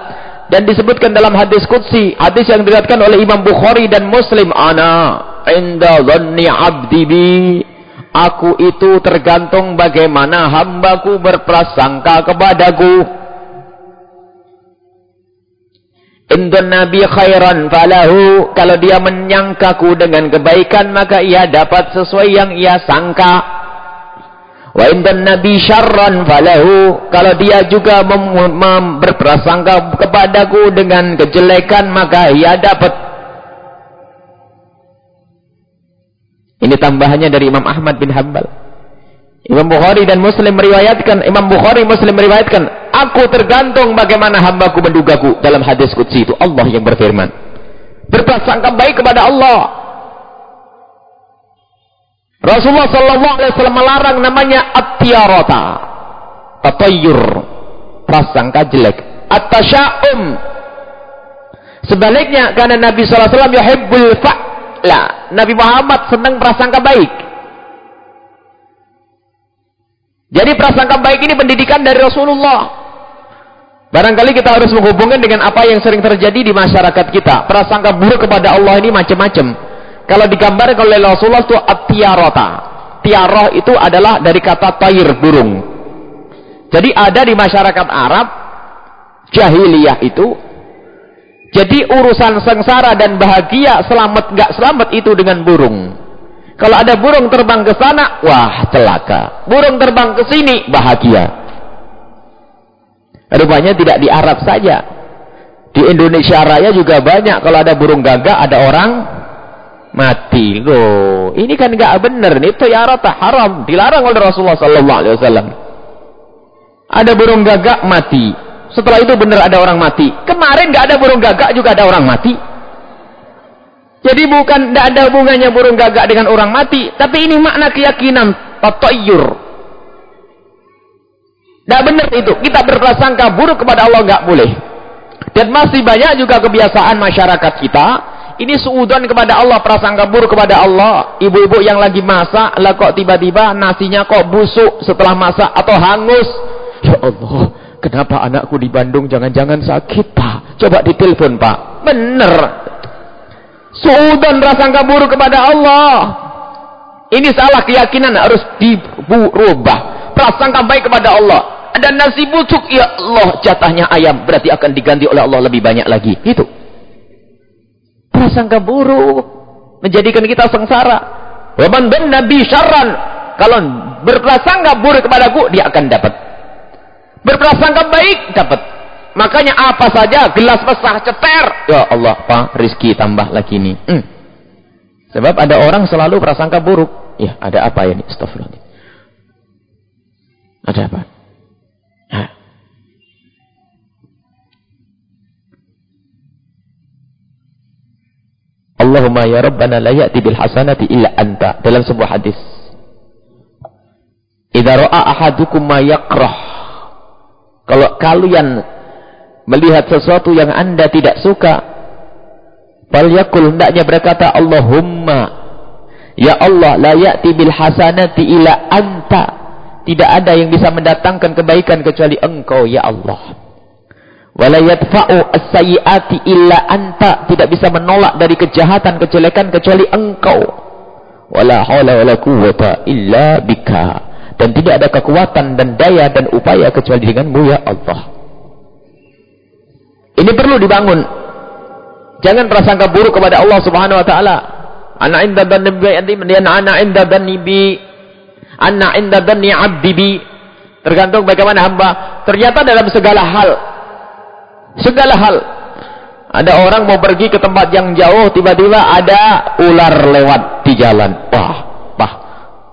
S1: Dan disebutkan dalam hadis qudsi, hadis yang diriwayatkan oleh Imam Bukhari dan Muslim, ana inda dhanni 'abdi bi. Aku itu tergantung bagaimana hambaku berprasangka kepadaku. Indun Nabi khairan falahu. Kalau dia menyangkaku dengan kebaikan, maka ia dapat sesuai yang ia sangka. Wa indan nabi syarran falahu. Kalau dia juga berprasangka kepadaku dengan kejelekan maka ia dapat. Ini tambahannya dari Imam Ahmad bin Hanbal. Imam Bukhari dan Muslim meriwayatkan, Imam Bukhari Muslim meriwayatkan, aku tergantung bagaimana hambaku mendugaku dalam hadis qudsi itu Allah yang berfirman. Berprasangka baik kepada Allah Rasulullah sallallahu alaihi wasallam melarang namanya at-tiyarata. Prasangka jelek. At-tasya'um. Sebaliknya karena Nabi sallallahu alaihi wasallam yuhibbul fa'la. Nabi Muhammad senang prasangka baik. Jadi prasangka baik ini pendidikan dari Rasulullah. Barangkali kita harus menghubungkan dengan apa yang sering terjadi di masyarakat kita. Prasangka buruk kepada Allah ini macam-macam. Kalau digambarkan oleh Rasulullah itu at-tiarata. Tiaroh itu adalah dari kata tair, burung. Jadi ada di masyarakat Arab, jahiliyah itu, jadi urusan sengsara dan bahagia, selamat nggak selamat itu dengan burung. Kalau ada burung terbang ke sana, wah celaka. Burung terbang ke sini, bahagia. Rupanya tidak di Arab saja. Di Indonesia Raya juga banyak kalau ada burung gagak ada orang mati. Loh, ini kan enggak benar. Ini rata haram, dilarang oleh Rasulullah wasallam. Ada burung gagak mati. Setelah itu benar ada orang mati. Kemarin enggak ada burung gagak juga ada orang mati. Jadi bukan tidak ada hubungannya burung gagak dengan orang mati, tapi ini makna keyakinan tatayyur. Tidak benar itu. Kita berprasangka buruk kepada Allah nggak boleh. Dan masih banyak juga kebiasaan masyarakat kita. Ini suudon kepada Allah, prasangka buruk kepada Allah. Ibu-ibu yang lagi masak, lah kok tiba-tiba nasinya kok busuk setelah masak atau hangus. Ya Allah, kenapa anakku di Bandung jangan-jangan sakit pak? Coba ditelepon pak. Bener, Suudan prasangka buruk kepada Allah. Ini salah keyakinan harus dirubah. Prasangka baik kepada Allah. Ada nasi busuk, ya Allah jatahnya ayam. Berarti akan diganti oleh Allah lebih banyak lagi. Itu. Prasangka buruk. Menjadikan kita sengsara. Waman ben nabi syarran. Kalau berprasangka buruk kepadaku, dia akan dapat. Berprasangka baik, dapat. Makanya apa saja gelas besar ceter. Ya Allah, Pak, rizki tambah lagi nih. Hmm. Sebab ada orang selalu prasangka buruk. Ya, ada apa ya nih? Astagfirullah. Ada apa? Allahumma ya Rabbana la ya'ti bil hasanati illa anta. Dalam sebuah hadis. Idza ra'a ahadukum ma yakrah. Kalau kalian melihat sesuatu yang anda tidak suka falyakul hendaknya berkata Allahumma ya Allah la ya'ti bil hasanati ila anta. Tidak ada yang bisa mendatangkan kebaikan kecuali engkau ya Allah. Wala yadfa'u as-sayyiati illa anta. Tidak bisa menolak dari kejahatan kejelekan kecuali engkau. Wala haula wala quwwata illa bika dan tidak ada kekuatan dan daya dan upaya kecuali denganmu ya Allah ini perlu dibangun. Jangan prasangka buruk kepada Allah Subhanahu wa taala. Ana inda dhanni bi ana inda dhanni bi ana inda dhanni 'abdi bi. Tergantung bagaimana hamba. Ternyata dalam segala hal segala hal ada orang mau pergi ke tempat yang jauh tiba-tiba ada ular lewat di jalan. Wah.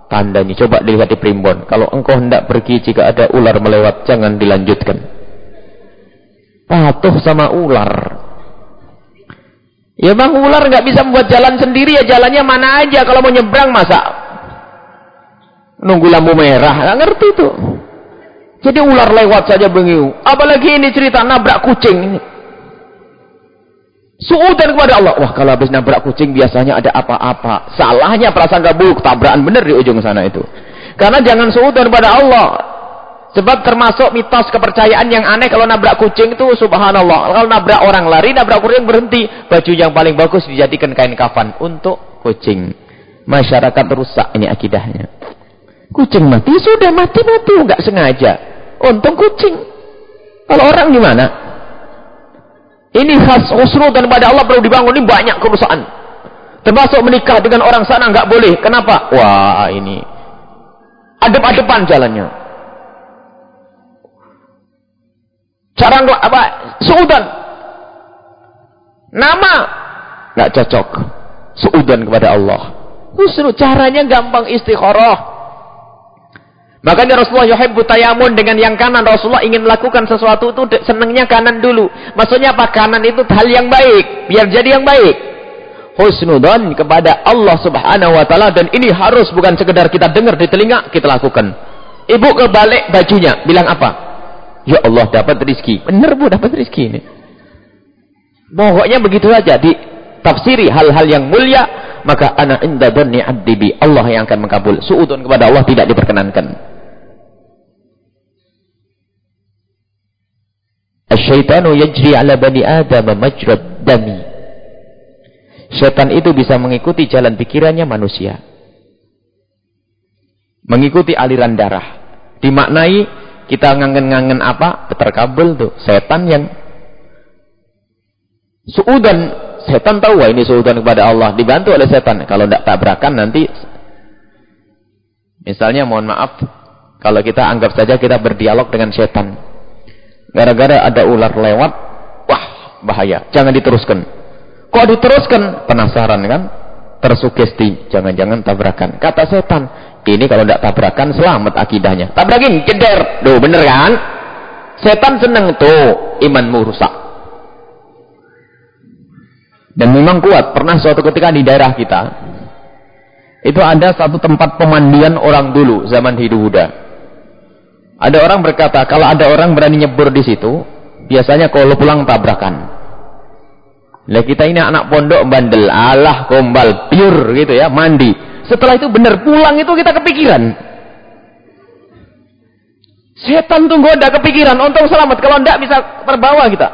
S1: Tandanya coba dilihat di primbon. Kalau engkau hendak pergi jika ada ular melewat jangan dilanjutkan patuh sama ular. Ya bang ular nggak bisa membuat jalan sendiri ya jalannya mana aja kalau mau nyebrang masa nunggu lampu merah nggak ngerti tuh. Jadi ular lewat saja bengiu. Apalagi ini cerita nabrak kucing. Suudan kepada Allah. Wah kalau habis nabrak kucing biasanya ada apa-apa. Salahnya perasaan buruk tabrakan benar di ujung sana itu. Karena jangan suudan kepada Allah. Sebab termasuk mitos kepercayaan yang aneh kalau nabrak kucing itu subhanallah. Kalau nabrak orang lari, nabrak kucing berhenti. Baju yang paling bagus dijadikan kain kafan untuk kucing. Masyarakat rusak ini akidahnya. Kucing mati, sudah mati-mati. Enggak sengaja. Untung kucing. Kalau orang gimana? Ini khas dan pada Allah perlu dibangun. Ini banyak kerusakan. Termasuk menikah dengan orang sana enggak boleh. Kenapa? Wah ini. Adep-adepan jalannya. Cara apa? Suudan. Nama nggak cocok. Suudan kepada Allah. Justru caranya gampang istikharah. Makanya Rasulullah yuhibbu tayamun dengan yang kanan. Rasulullah ingin melakukan sesuatu itu senangnya kanan dulu. Maksudnya apa? Kanan itu hal yang baik. Biar jadi yang baik. Husnudan kepada Allah subhanahu wa ta'ala. Dan ini harus bukan sekedar kita dengar di telinga. Kita lakukan. Ibu kebalik bajunya. Bilang apa? Ya Allah dapat rizki. Benar bu dapat rizki ini. Pokoknya begitu saja. Di tafsiri hal-hal yang mulia. Maka ana inda dhanni abdi bi. Allah yang akan mengkabul. Suudun kepada Allah tidak diperkenankan. Asyaitanu yajri ala bani Adam majrad dami. Syaitan itu bisa mengikuti jalan pikirannya manusia. Mengikuti aliran darah. Dimaknai kita ngangen-ngangen apa? Terkabul tuh. Setan yang suudan. Setan tahu wah ini suudan kepada Allah. Dibantu oleh setan. Kalau tidak tabrakan nanti. Misalnya mohon maaf. Kalau kita anggap saja kita berdialog dengan setan. Gara-gara ada ular lewat, wah bahaya, jangan diteruskan. Kok diteruskan? Penasaran kan? Tersugesti, jangan-jangan tabrakan. Kata setan, ini kalau tidak tabrakan selamat akidahnya. Tabrakin, ceder. Duh, bener kan? Setan seneng tuh, imanmu rusak. Dan memang kuat. Pernah suatu ketika di daerah kita, itu ada satu tempat pemandian orang dulu zaman hidup Buddha. Ada orang berkata, kalau ada orang berani nyebur di situ, biasanya kalau pulang tabrakan. Lah kita ini anak pondok bandel, alah gombal, pure gitu ya, mandi. Setelah itu benar pulang itu kita kepikiran. Setan tuh goda kepikiran, untung selamat. Kalau enggak bisa terbawa kita.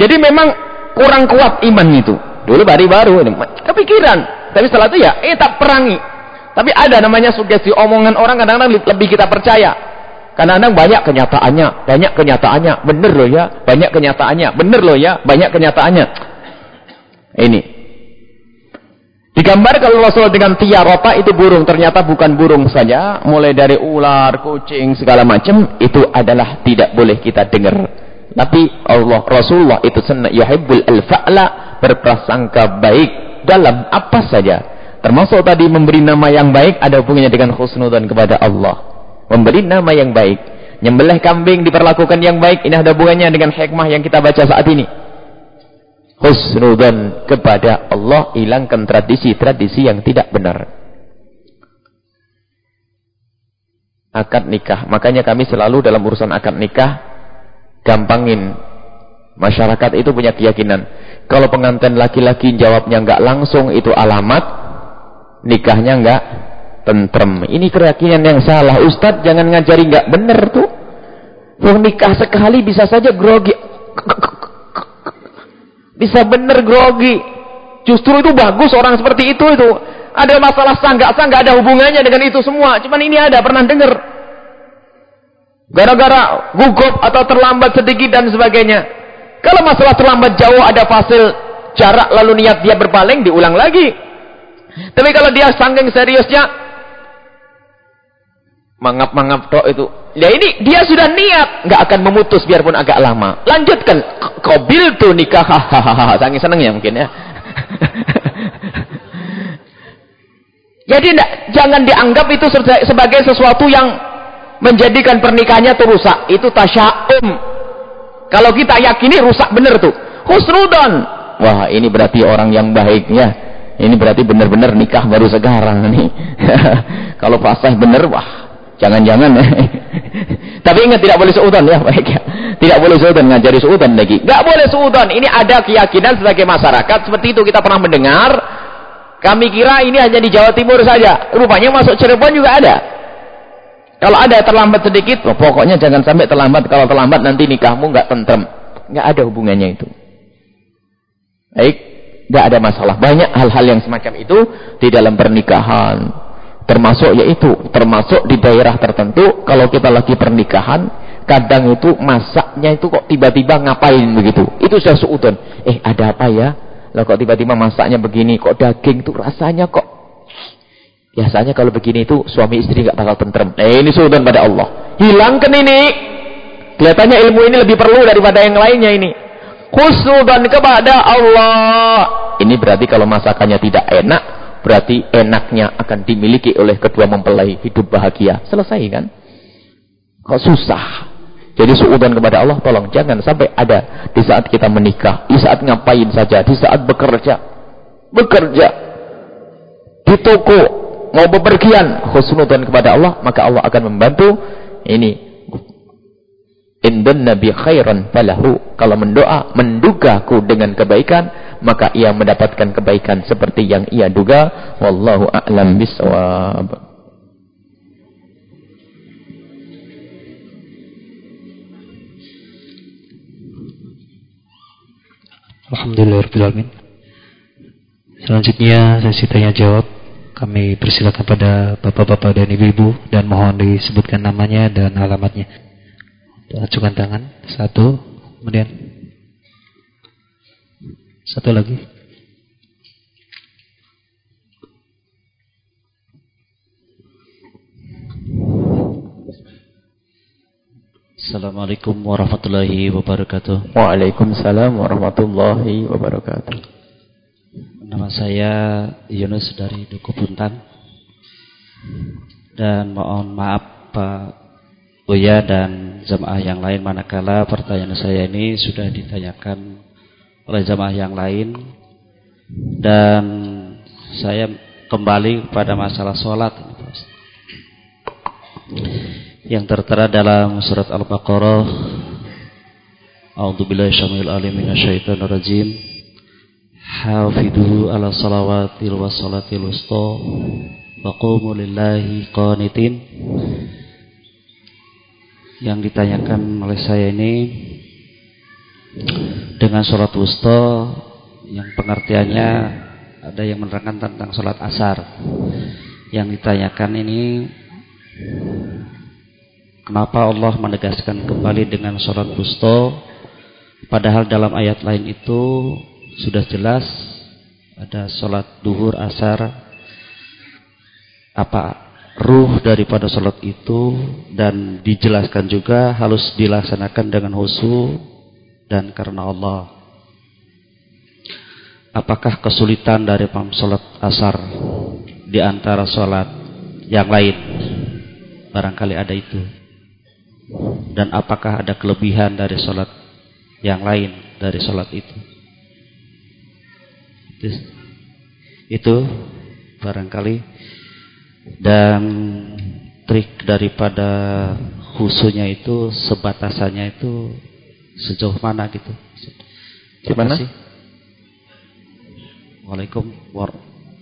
S1: Jadi memang kurang kuat iman itu. Dulu baru-baru kepikiran. Tapi setelah itu ya, eh tak perangi. Tapi ada namanya sugesti omongan orang kadang-kadang lebih kita percaya. Kadang-kadang banyak kenyataannya, banyak kenyataannya, bener loh ya, banyak kenyataannya, bener loh ya, banyak kenyataannya. Ini. Digambar kalau Rasul dengan tiarota itu burung, ternyata bukan burung saja, mulai dari ular, kucing, segala macam, itu adalah tidak boleh kita dengar. Tapi Allah Rasulullah itu senang yuhibbul al-fa'la berprasangka baik dalam apa saja. Termasuk tadi memberi nama yang baik ada hubungannya dengan khusnudan kepada Allah. Memberi nama yang baik. Nyembelih kambing diperlakukan yang baik. Ini ada hubungannya dengan hikmah yang kita baca saat ini. Khusnudan kepada Allah. Hilangkan tradisi-tradisi yang tidak benar. Akad nikah. Makanya kami selalu dalam urusan akad nikah. Gampangin. Masyarakat itu punya keyakinan kalau pengantin laki-laki jawabnya enggak langsung itu alamat nikahnya enggak tentrem. Ini keyakinan yang salah. Ustadz jangan ngajari enggak benar tuh. Wong nikah sekali bisa saja grogi. Bisa benar grogi. Justru itu bagus orang seperti itu itu. Ada masalah enggak ada hubungannya dengan itu semua. Cuman ini ada pernah dengar. Gara-gara gugup atau terlambat sedikit dan sebagainya. Kalau masalah terlambat jauh ada fasil jarak lalu niat dia berpaling diulang lagi. Tapi kalau dia sanggeng seriusnya mangap-mangap tok itu. Ya ini dia sudah niat nggak akan memutus biarpun agak lama. Lanjutkan kobil tuh nikah hahaha sangi seneng ya mungkin ya. Jadi jangan dianggap itu sebagai sesuatu yang menjadikan pernikahannya itu rusak. Itu tasyaum. Kalau kita yakini rusak benar tuh. Husnudan. Wah, ini berarti orang yang baik ya. Ini berarti benar-benar nikah baru sekarang nih. Kalau fasih benar, wah, jangan-jangan. Tapi ingat tidak boleh seudon ya, baik ya. Tidak boleh seudon ngajari seudon lagi. Enggak boleh seudon. Ini ada keyakinan sebagai masyarakat seperti itu kita pernah mendengar. Kami kira ini hanya di Jawa Timur saja. Rupanya masuk Cirebon juga ada. Kalau ada terlambat sedikit, oh, pokoknya jangan sampai terlambat. Kalau terlambat nanti nikahmu nggak tentrem. Nggak ada hubungannya itu. Baik, nggak ada masalah. Banyak hal-hal yang semacam itu di dalam pernikahan. Termasuk yaitu, termasuk di daerah tertentu. Kalau kita lagi pernikahan, kadang itu masaknya itu kok tiba-tiba ngapain begitu. Itu sudah. Eh ada apa ya? Lah kok tiba-tiba masaknya begini, kok daging tuh rasanya kok Biasanya kalau begini itu suami istri nggak bakal tentrem. Eh ini sultan pada Allah. Hilangkan ini. Kelihatannya ilmu ini lebih perlu daripada yang lainnya ini. Khusudan kepada Allah. Ini berarti kalau masakannya tidak enak, berarti enaknya akan dimiliki oleh kedua mempelai hidup bahagia. Selesai kan? Kok susah? Jadi suudan kepada Allah, tolong jangan sampai ada di saat kita menikah, di saat ngapain saja, di saat bekerja. Bekerja di toko, mau bepergian khusnudan kepada Allah maka Allah akan membantu. Ini indun nabi khairan falahu. Kalau mendoa mendugaku dengan kebaikan maka ia mendapatkan kebaikan seperti yang ia duga. Wallahu a'lam bisawab
S2: Alhamdulillahirrahmanirrahim Selanjutnya sesi tanya jawab kami persilakan pada bapak-bapak dan ibu-ibu dan mohon disebutkan namanya dan alamatnya. Acukan tangan. Satu. Kemudian. Satu lagi.
S3: Assalamualaikum warahmatullahi wabarakatuh.
S1: Waalaikumsalam warahmatullahi wabarakatuh.
S3: Nama saya Yunus dari Duku Puntan. Dan mohon maaf Pak Buya dan jemaah yang lain manakala pertanyaan saya ini sudah ditanyakan oleh jemaah yang lain. Dan saya kembali pada masalah sholat yang tertera dalam surat Al-Baqarah. A'udzubillahi minasyaitonir rajim Ala salawatil wassalatil wusta. Wa qumu lillahi qanitin. Yang ditanyakan oleh saya ini dengan sholat wusta yang pengertiannya ada yang menerangkan tentang sholat asar. Yang ditanyakan ini kenapa Allah menegaskan kembali dengan sholat wusta? Padahal dalam ayat lain itu sudah jelas ada sholat duhur asar apa ruh daripada sholat itu dan dijelaskan juga harus dilaksanakan dengan husu dan karena Allah. Apakah kesulitan dari pam sholat asar di antara sholat yang lain? Barangkali ada itu. Dan apakah ada kelebihan dari sholat yang lain dari sholat itu? Itu barangkali dan trik daripada husunya itu sebatasannya itu sejauh mana gitu.
S1: Gimana?
S3: Waalaikum war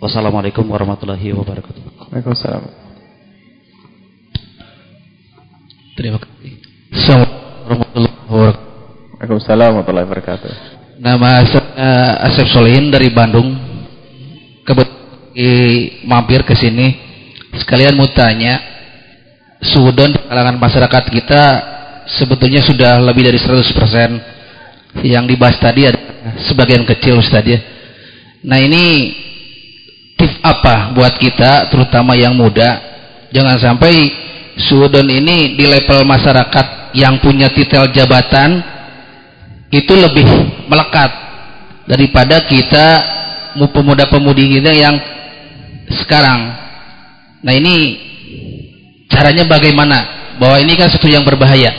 S3: Wassalamualaikum warahmatullahi wabarakatuh.
S1: Waalaikumsalam.
S2: Terima kasih. Assalamualaikum
S1: warahmatullahi wabarakatuh.
S2: Nama saya Asep Solihin dari Bandung. Kebetulan mampir ke sini Sekalian mau tanya, sudon kalangan masyarakat kita sebetulnya sudah lebih dari 100% yang dibahas tadi ada sebagian kecil Ustaz ya. Nah ini tip apa buat kita terutama yang muda jangan sampai sudon ini di level masyarakat yang punya titel jabatan itu lebih melekat daripada kita pemuda-pemudi kita yang sekarang Nah ini caranya bagaimana? Bahwa ini kan sesuatu yang berbahaya.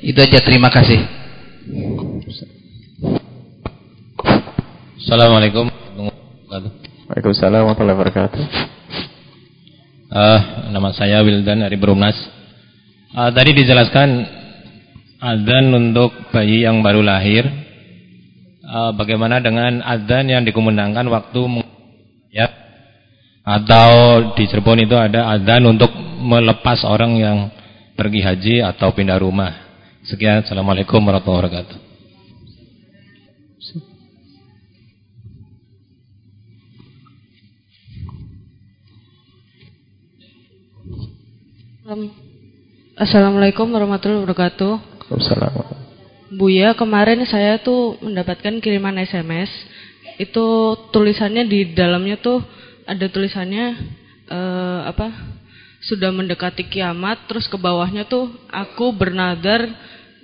S2: Itu aja terima kasih.
S4: Assalamualaikum
S1: Waalaikumsalam warahmatullahi wabarakatuh.
S4: Uh, nama saya Wildan dari Berumnas. Uh, tadi dijelaskan adzan untuk bayi yang baru lahir. Uh, bagaimana dengan adzan yang dikumandangkan waktu ya atau di Cirebon itu ada adzan untuk melepas orang yang pergi haji atau pindah rumah. Sekian, Assalamualaikum warahmatullahi wabarakatuh.
S5: Assalamualaikum warahmatullahi wabarakatuh.
S1: Assalamualaikum.
S5: Buya, kemarin saya tuh mendapatkan kiriman SMS. Itu tulisannya di dalamnya tuh ada tulisannya uh, apa sudah mendekati kiamat terus ke bawahnya tuh aku bernadar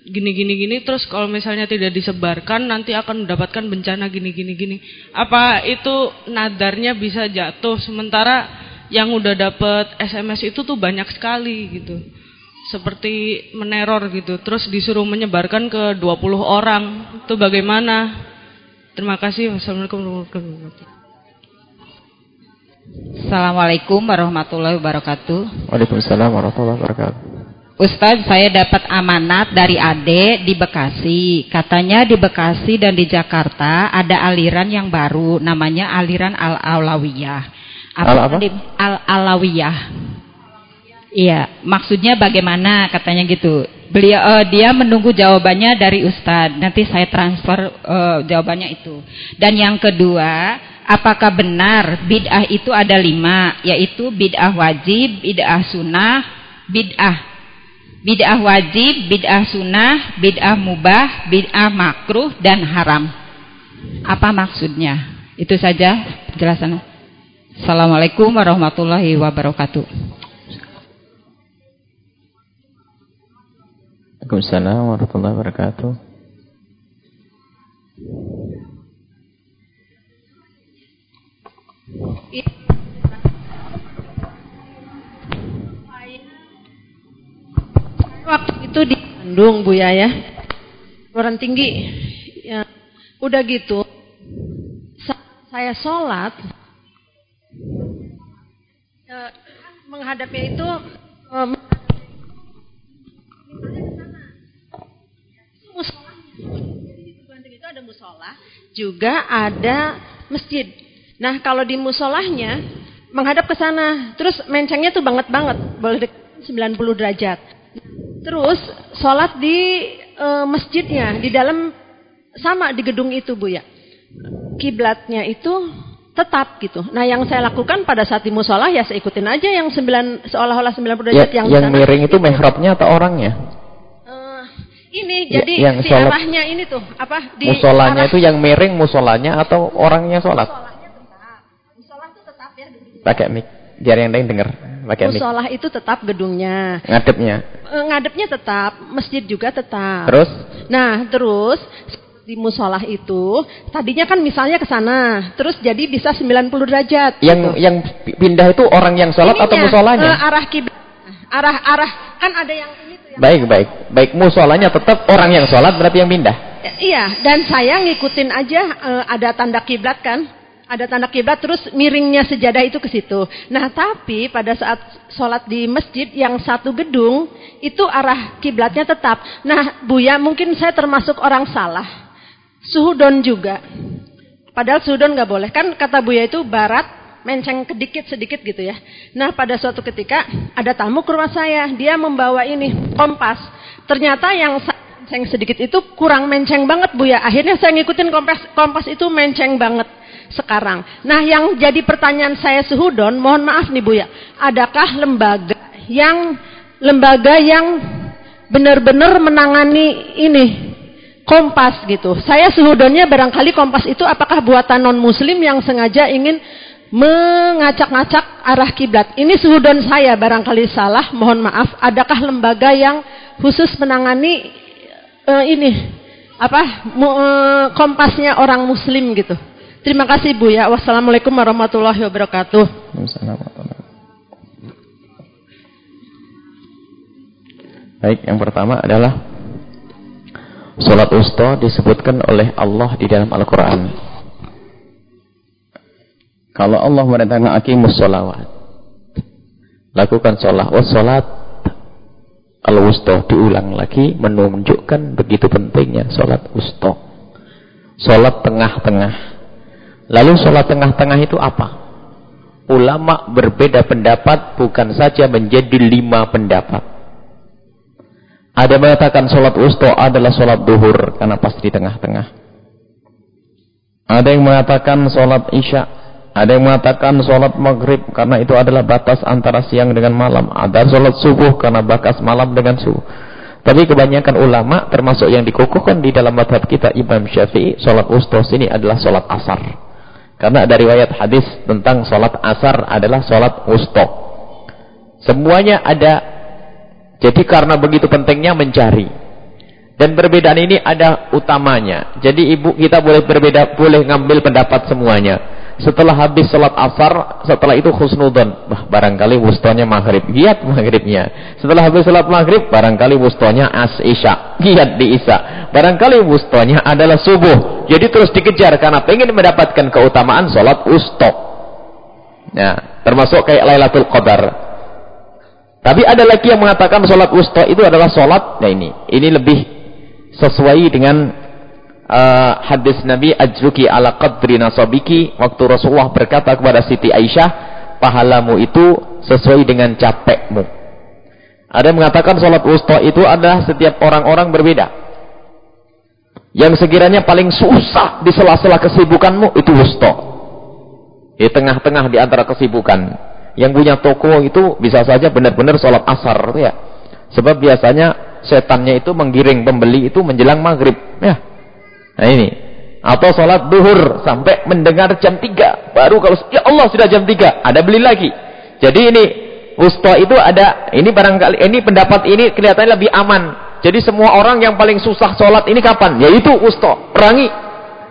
S5: gini gini terus kalau misalnya tidak disebarkan nanti akan mendapatkan bencana gini gini apa itu nadarnya bisa jatuh sementara yang udah dapet SMS itu tuh banyak sekali gitu seperti meneror gitu terus disuruh menyebarkan ke 20 orang itu bagaimana terima kasih wassalamualaikum warahmatullahi wabarakatuh
S6: Assalamualaikum warahmatullahi wabarakatuh.
S1: Waalaikumsalam warahmatullahi wabarakatuh.
S6: Ustaz, saya dapat amanat dari Ade di Bekasi. Katanya di Bekasi dan di Jakarta ada aliran yang baru, namanya aliran Al-Alawiyah.
S1: Al apa?
S6: Al-Alawiyah. Iya, maksudnya bagaimana katanya gitu. Beliau uh, dia menunggu jawabannya dari Ustadz. Nanti saya transfer uh, jawabannya itu. Dan yang kedua, apakah benar bid'ah itu ada lima yaitu bid'ah wajib, bid'ah sunnah, bid'ah bid'ah wajib, bid'ah sunnah, bid'ah mubah, bid'ah makruh dan haram. Apa maksudnya? Itu saja penjelasan. Assalamualaikum warahmatullahi wabarakatuh.
S1: Waalaikumsalam warahmatullahi wabarakatuh.
S7: Waktu itu di Bandung Bu ya ya. Orang tinggi. Ya, udah gitu. Saya sholat. Ya, menghadapnya itu ada musola, juga ada masjid. Nah, kalau di musolahnya menghadap ke sana, terus mencengnya tuh banget banget, boleh 90 derajat. Terus sholat di e, masjidnya, di dalam sama di gedung itu Bu ya. Kiblatnya itu tetap gitu. Nah, yang saya lakukan pada saat di musola ya saya ikutin aja yang sembilan seolah-olah 90 derajat
S1: ya,
S7: yang
S1: yang miring itu mihrabnya atau orangnya?
S7: Ini ya, jadi
S1: yang
S7: si
S1: sholat,
S7: arahnya ini tuh apa
S1: di musolanya arah, itu yang miring musolanya atau orangnya sholat?
S7: Musolanya tetap. Musola itu tetap ya.
S1: Pakai mic biar yang lain dengar. Pakai
S7: Musolah itu tetap gedungnya.
S1: Ngadepnya.
S7: Eh, ngadepnya tetap, masjid juga tetap.
S1: Terus?
S7: Nah, terus di musolah itu tadinya kan misalnya ke sana, terus jadi bisa 90 derajat.
S1: Yang gitu. yang pindah itu orang yang sholat Ininya, atau musolanya?
S7: Uh, arah kiblat. Arah arah kan ada yang ini tuh yang
S1: Baik, baik. Baik musolanya tetap orang yang sholat berarti yang pindah.
S7: iya, dan saya ngikutin aja uh, ada tanda kiblat kan ada tanda kiblat terus miringnya sejadah itu ke situ. Nah, tapi pada saat sholat di masjid yang satu gedung itu arah kiblatnya tetap. Nah, Buya mungkin saya termasuk orang salah. Suhudon juga. Padahal suhudon nggak boleh kan kata Buya itu barat menceng kedikit sedikit gitu ya. Nah, pada suatu ketika ada tamu ke rumah saya, dia membawa ini kompas. Ternyata yang menceng sedikit itu kurang menceng banget Bu ya. Akhirnya saya ngikutin kompas kompas itu menceng banget sekarang. Nah yang jadi pertanyaan saya suhudon, mohon maaf nih Bu ya, adakah lembaga yang lembaga yang benar-benar menangani ini kompas gitu. Saya suhudonnya barangkali kompas itu apakah buatan non muslim yang sengaja ingin mengacak-ngacak arah kiblat. Ini suhudon saya barangkali salah, mohon maaf. Adakah lembaga yang khusus menangani uh, ini apa uh, kompasnya orang muslim gitu? Terima kasih Bu ya. Wassalamualaikum warahmatullahi wabarakatuh.
S1: Baik, yang pertama adalah Salat usta disebutkan oleh Allah di dalam Al-Quran. Kalau Allah merintahkan akimus sholawat. Lakukan sholat. Was sholat al-wusta diulang lagi menunjukkan begitu pentingnya sholat usta. Sholat tengah-tengah Lalu sholat tengah-tengah itu apa? Ulama berbeda pendapat bukan saja menjadi lima pendapat. Ada mengatakan sholat usto adalah sholat duhur karena pasti di tengah-tengah. Ada yang mengatakan sholat isya. Ada yang mengatakan sholat maghrib karena itu adalah batas antara siang dengan malam. Ada sholat subuh karena batas malam dengan subuh. Tapi kebanyakan ulama termasuk yang dikukuhkan di dalam madhab kita Imam Syafi'i, sholat usto sini adalah sholat asar. Karena ada riwayat hadis tentang sholat asar adalah sholat wusto. Semuanya ada. Jadi karena begitu pentingnya mencari. Dan perbedaan ini ada utamanya. Jadi ibu kita boleh berbeda, boleh ngambil pendapat semuanya. Setelah habis sholat asar, setelah itu khusnudon. Bah, barangkali wustonya maghrib. Giat maghribnya. Setelah habis sholat maghrib, barangkali wustonya as isya. Giat di isya. Barangkali wustonya adalah subuh. Jadi terus dikejar karena pengen mendapatkan keutamaan sholat wusto. Ya, termasuk kayak Lailatul Qadar. Tapi ada lagi yang mengatakan sholat wusto itu adalah sholat. Nah ini, ini lebih sesuai dengan uh, hadis Nabi ajruki ala qadri nasabiki. Waktu Rasulullah berkata kepada Siti Aisyah pahalamu itu sesuai dengan capekmu. Ada yang mengatakan sholat wusta itu adalah setiap orang-orang berbeda. Yang sekiranya paling susah di sela-sela kesibukanmu itu wusta. Di tengah-tengah di antara kesibukan. Yang punya toko itu bisa saja benar-benar sholat asar ya. Sebab biasanya setannya itu menggiring pembeli itu menjelang maghrib ya Nah ini. Atau sholat duhur sampai mendengar jam 3. Baru kalau, ya Allah sudah jam 3. Ada beli lagi. Jadi ini, usta itu ada, ini barangkali, ini pendapat ini kelihatannya lebih aman. Jadi semua orang yang paling susah sholat ini kapan? Yaitu usto. Perangi.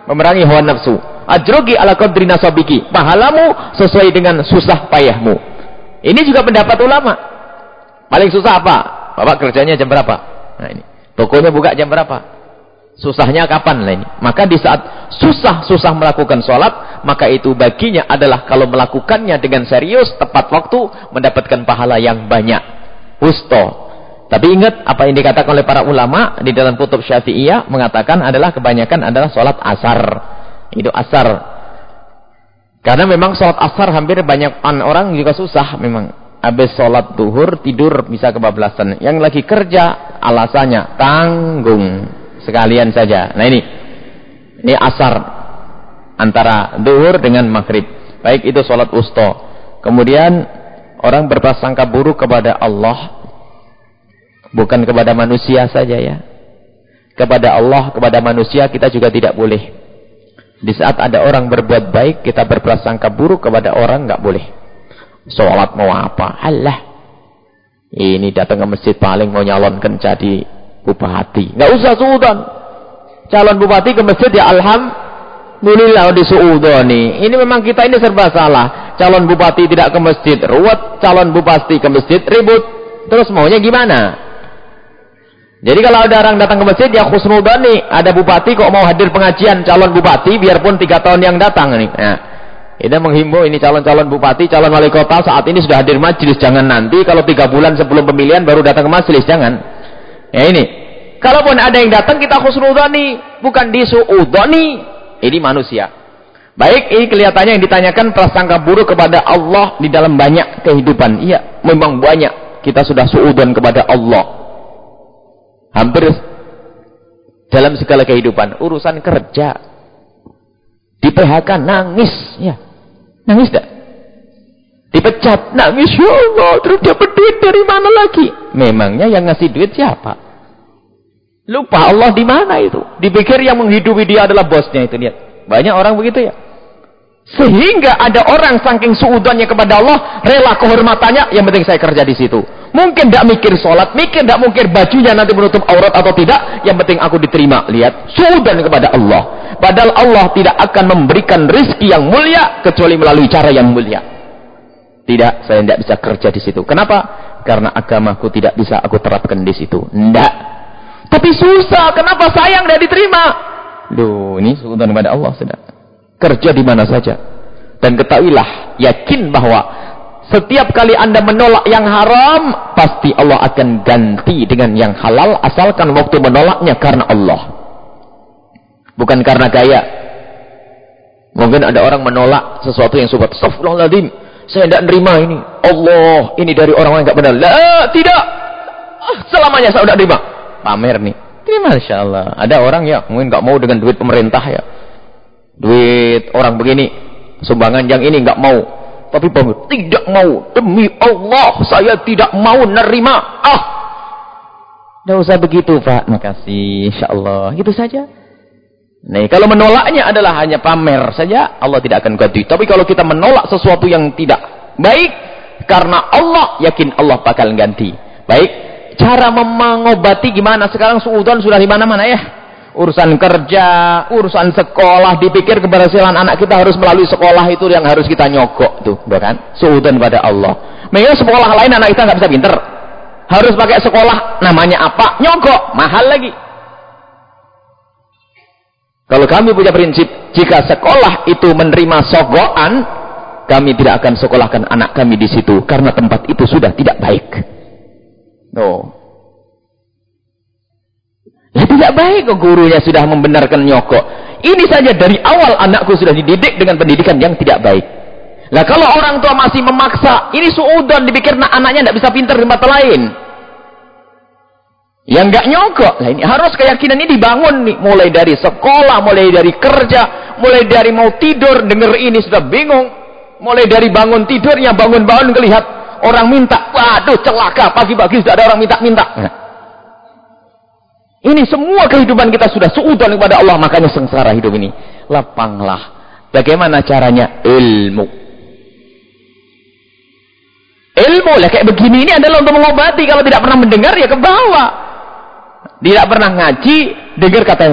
S1: Memerangi hawa nafsu. Ajrogi ala qadri nasabiki. Pahalamu sesuai dengan susah payahmu. Ini juga pendapat ulama. Paling susah apa? Bapak kerjanya jam berapa? Nah ini. Tokonya buka jam berapa? Susahnya kapan lah ini? Maka di saat susah-susah melakukan sholat, maka itu baginya adalah kalau melakukannya dengan serius, tepat waktu, mendapatkan pahala yang banyak. Usto. Tapi ingat apa yang dikatakan oleh para ulama di dalam kutub Syafi'iyah mengatakan adalah kebanyakan adalah sholat asar. Itu asar. Karena memang sholat asar hampir banyak orang juga susah memang. Habis sholat duhur tidur bisa kebablasan. Yang lagi kerja alasannya tanggung sekalian saja. Nah ini ini asar antara duhur dengan maghrib. Baik itu sholat usto. Kemudian orang berprasangka buruk kepada Allah Bukan kepada manusia saja ya. Kepada Allah, kepada manusia kita juga tidak boleh. Di saat ada orang berbuat baik, kita berprasangka buruk kepada orang nggak boleh. Sholat mau apa? Allah. Ini datang ke masjid paling mau nyalonkan jadi bupati. Nggak usah suudon. Calon bupati ke masjid ya alhamdulillah di suudoni. Ini memang kita ini serba salah. Calon bupati tidak ke masjid ruwet, calon bupati ke masjid ribut. Terus maunya gimana? Jadi kalau ada orang datang ke masjid ya khusnudan nih, ada bupati kok mau hadir pengajian calon bupati biarpun tiga tahun yang datang nih. Nah, ini menghimbau ini calon-calon bupati, calon wali kota saat ini sudah hadir majelis, jangan nanti kalau tiga bulan sebelum pemilihan baru datang ke majelis, jangan. Ya ini, kalaupun ada yang datang kita khusnudani, bukan disuudani. Ini manusia. Baik, ini kelihatannya yang ditanyakan prasangka buruk kepada Allah di dalam banyak kehidupan. Iya, memang banyak. Kita sudah suudon kepada Allah Hampir dalam segala kehidupan. Urusan kerja. Di PHK nangis. Ya. Nangis tak? Dipecat. Nangis. Ya Allah. Terus dapat duit dari mana lagi? Memangnya yang ngasih duit siapa? Lupa Allah di mana itu? Dipikir yang menghidupi dia adalah bosnya itu. Lihat. Banyak orang begitu ya. Sehingga ada orang saking suudannya kepada Allah, rela kehormatannya, yang penting saya kerja di situ. Mungkin tidak mikir sholat, mikir tidak mungkin bajunya nanti menutup aurat atau tidak. Yang penting aku diterima. Lihat, sudan kepada Allah. Padahal Allah tidak akan memberikan rizki yang mulia kecuali melalui cara yang mulia. Tidak, saya tidak bisa kerja di situ. Kenapa? Karena agamaku tidak bisa aku terapkan di situ. Tidak. Tapi susah. Kenapa sayang tidak diterima? Duh, ini sudan kepada Allah sudah. Kerja di mana saja. Dan ketahuilah, yakin bahwa setiap kali anda menolak yang haram, pasti Allah akan ganti dengan yang halal, asalkan waktu menolaknya karena Allah. Bukan karena gaya. Mungkin ada orang menolak sesuatu yang sobat. Astagfirullahaladzim. Saya tidak nerima ini. Allah, ini dari orang yang tidak benar. Lah, tidak. Ah, selamanya saya tidak terima. Pamer nih. Terima insya Allah. Ada orang ya, mungkin nggak mau dengan duit pemerintah ya. Duit orang begini. Sumbangan yang ini nggak mau tapi bangun tidak mau demi Allah saya tidak mau nerima ah tidak usah begitu Pak makasih Insya Allah gitu saja Nih, kalau menolaknya adalah hanya pamer saja, Allah tidak akan ganti. Tapi kalau kita menolak sesuatu yang tidak baik, karena Allah, yakin Allah bakal ganti. Baik, cara mengobati gimana? Sekarang suudon sudah di mana-mana ya urusan kerja, urusan sekolah, dipikir keberhasilan anak kita harus melalui sekolah itu yang harus kita nyogok tuh, kan? Suudan pada Allah. Memang sekolah lain anak kita nggak bisa pinter. Harus pakai sekolah namanya apa? Nyogok, mahal lagi. Kalau kami punya prinsip, jika sekolah itu menerima sogokan, kami tidak akan sekolahkan anak kami di situ karena tempat itu sudah tidak baik. No. Ya tidak baik kok gurunya sudah membenarkan nyokok. Ini saja dari awal anakku sudah dididik dengan pendidikan yang tidak baik. Lah kalau orang tua masih memaksa, ini suudon dipikir nah, anaknya tidak bisa pintar di mata lain. Yang nggak nyokok, lah ini harus keyakinan ini dibangun nih, mulai dari sekolah, mulai dari kerja, mulai dari mau tidur, dengar ini sudah bingung, mulai dari bangun tidurnya, bangun-bangun melihat orang minta, waduh celaka, pagi-pagi sudah ada orang minta-minta. Ini semua kehidupan kita sudah suudon kepada Allah. Makanya sengsara hidup ini. Lapanglah. Bagaimana caranya? Ilmu. Ilmu lah kayak begini ini adalah untuk mengobati. Kalau tidak pernah mendengar ya ke bawah. Tidak pernah ngaji, dengar kata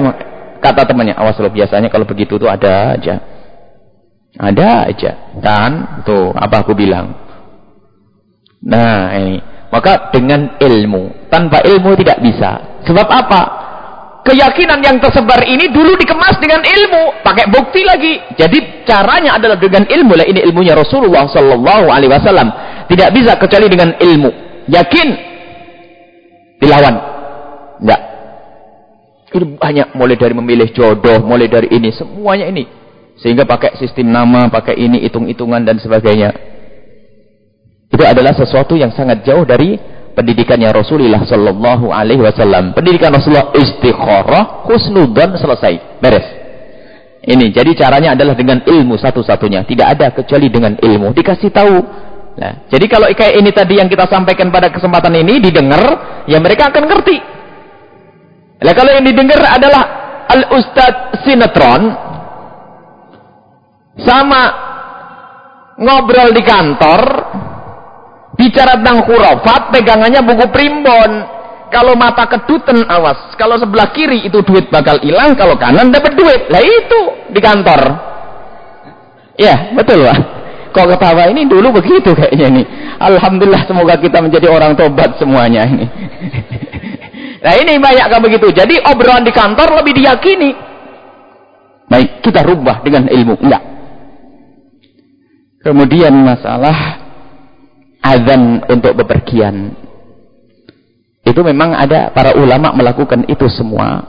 S1: kata temannya. Awas lo biasanya kalau begitu tuh ada aja. Ada aja. Kan? Tuh, apa aku bilang. Nah, ini. Maka dengan ilmu. Tanpa ilmu tidak bisa. Sebab apa? Keyakinan yang tersebar ini dulu dikemas dengan ilmu. Pakai bukti lagi. Jadi caranya adalah dengan ilmu. Lah ini ilmunya Rasulullah Sallallahu Alaihi Wasallam. Tidak bisa kecuali dengan ilmu. Yakin. Dilawan. Tidak. Ini banyak. Mulai dari memilih jodoh. Mulai dari ini. Semuanya ini. Sehingga pakai sistem nama. Pakai ini. Hitung-hitungan dan sebagainya. Itu adalah sesuatu yang sangat jauh dari pendidikannya Rasulullah sallallahu alaihi wasallam. Pendidikan Rasulullah istikharah, husnudzan selesai. Beres. Ini jadi caranya adalah dengan ilmu satu-satunya. Tidak ada kecuali dengan ilmu. Dikasih tahu. Nah, jadi kalau kayak ini tadi yang kita sampaikan pada kesempatan ini didengar, ya mereka akan ngerti. Nah, kalau yang didengar adalah al ustad sinetron sama ngobrol di kantor Bicara tentang khurafat, pegangannya buku primbon. Kalau mata keduten, awas. Kalau sebelah kiri itu duit bakal hilang, kalau kanan dapat duit. Lah itu di kantor. Ya, betul Pak. Kok ketawa ini dulu begitu kayaknya ini. Alhamdulillah semoga kita menjadi orang tobat semuanya ini. nah ini banyak kan begitu. Jadi obrolan di kantor lebih diyakini. Baik, kita rubah dengan ilmu. Enggak. Kemudian masalah azan untuk bepergian. Itu memang ada para ulama melakukan itu semua.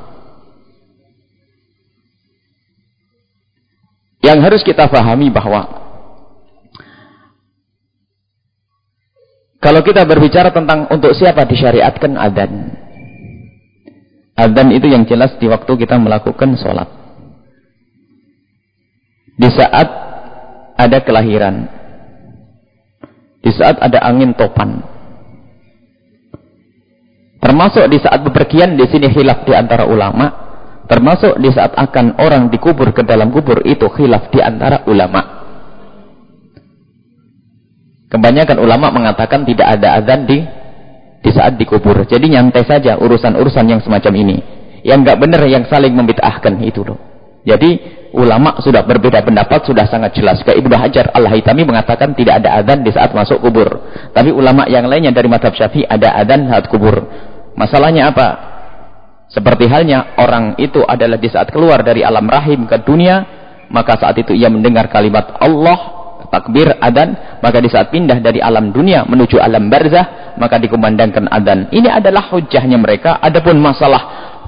S1: Yang harus kita pahami bahwa kalau kita berbicara tentang untuk siapa disyariatkan adzan. Adzan itu yang jelas di waktu kita melakukan sholat. Di saat ada kelahiran di saat ada angin topan. Termasuk di saat bepergian di sini hilaf di antara ulama. Termasuk di saat akan orang dikubur ke dalam kubur itu hilaf di antara ulama. Kebanyakan ulama mengatakan tidak ada azan di di saat dikubur. Jadi nyantai saja urusan-urusan yang semacam ini. Yang enggak benar yang saling membid'ahkan itu loh. Jadi ulama sudah berbeda pendapat sudah sangat jelas. Ke Ibnu Hajar Al-Haytami mengatakan tidak ada adzan di saat masuk kubur. Tapi ulama yang lainnya dari madhab Syafi'i ada adzan saat kubur. Masalahnya apa? Seperti halnya orang itu adalah di saat keluar dari alam rahim ke dunia, maka saat itu ia mendengar kalimat Allah, takbir, adzan, maka di saat pindah dari alam dunia menuju alam barzah, maka dikumandangkan adzan. Ini adalah hujahnya mereka. Adapun masalah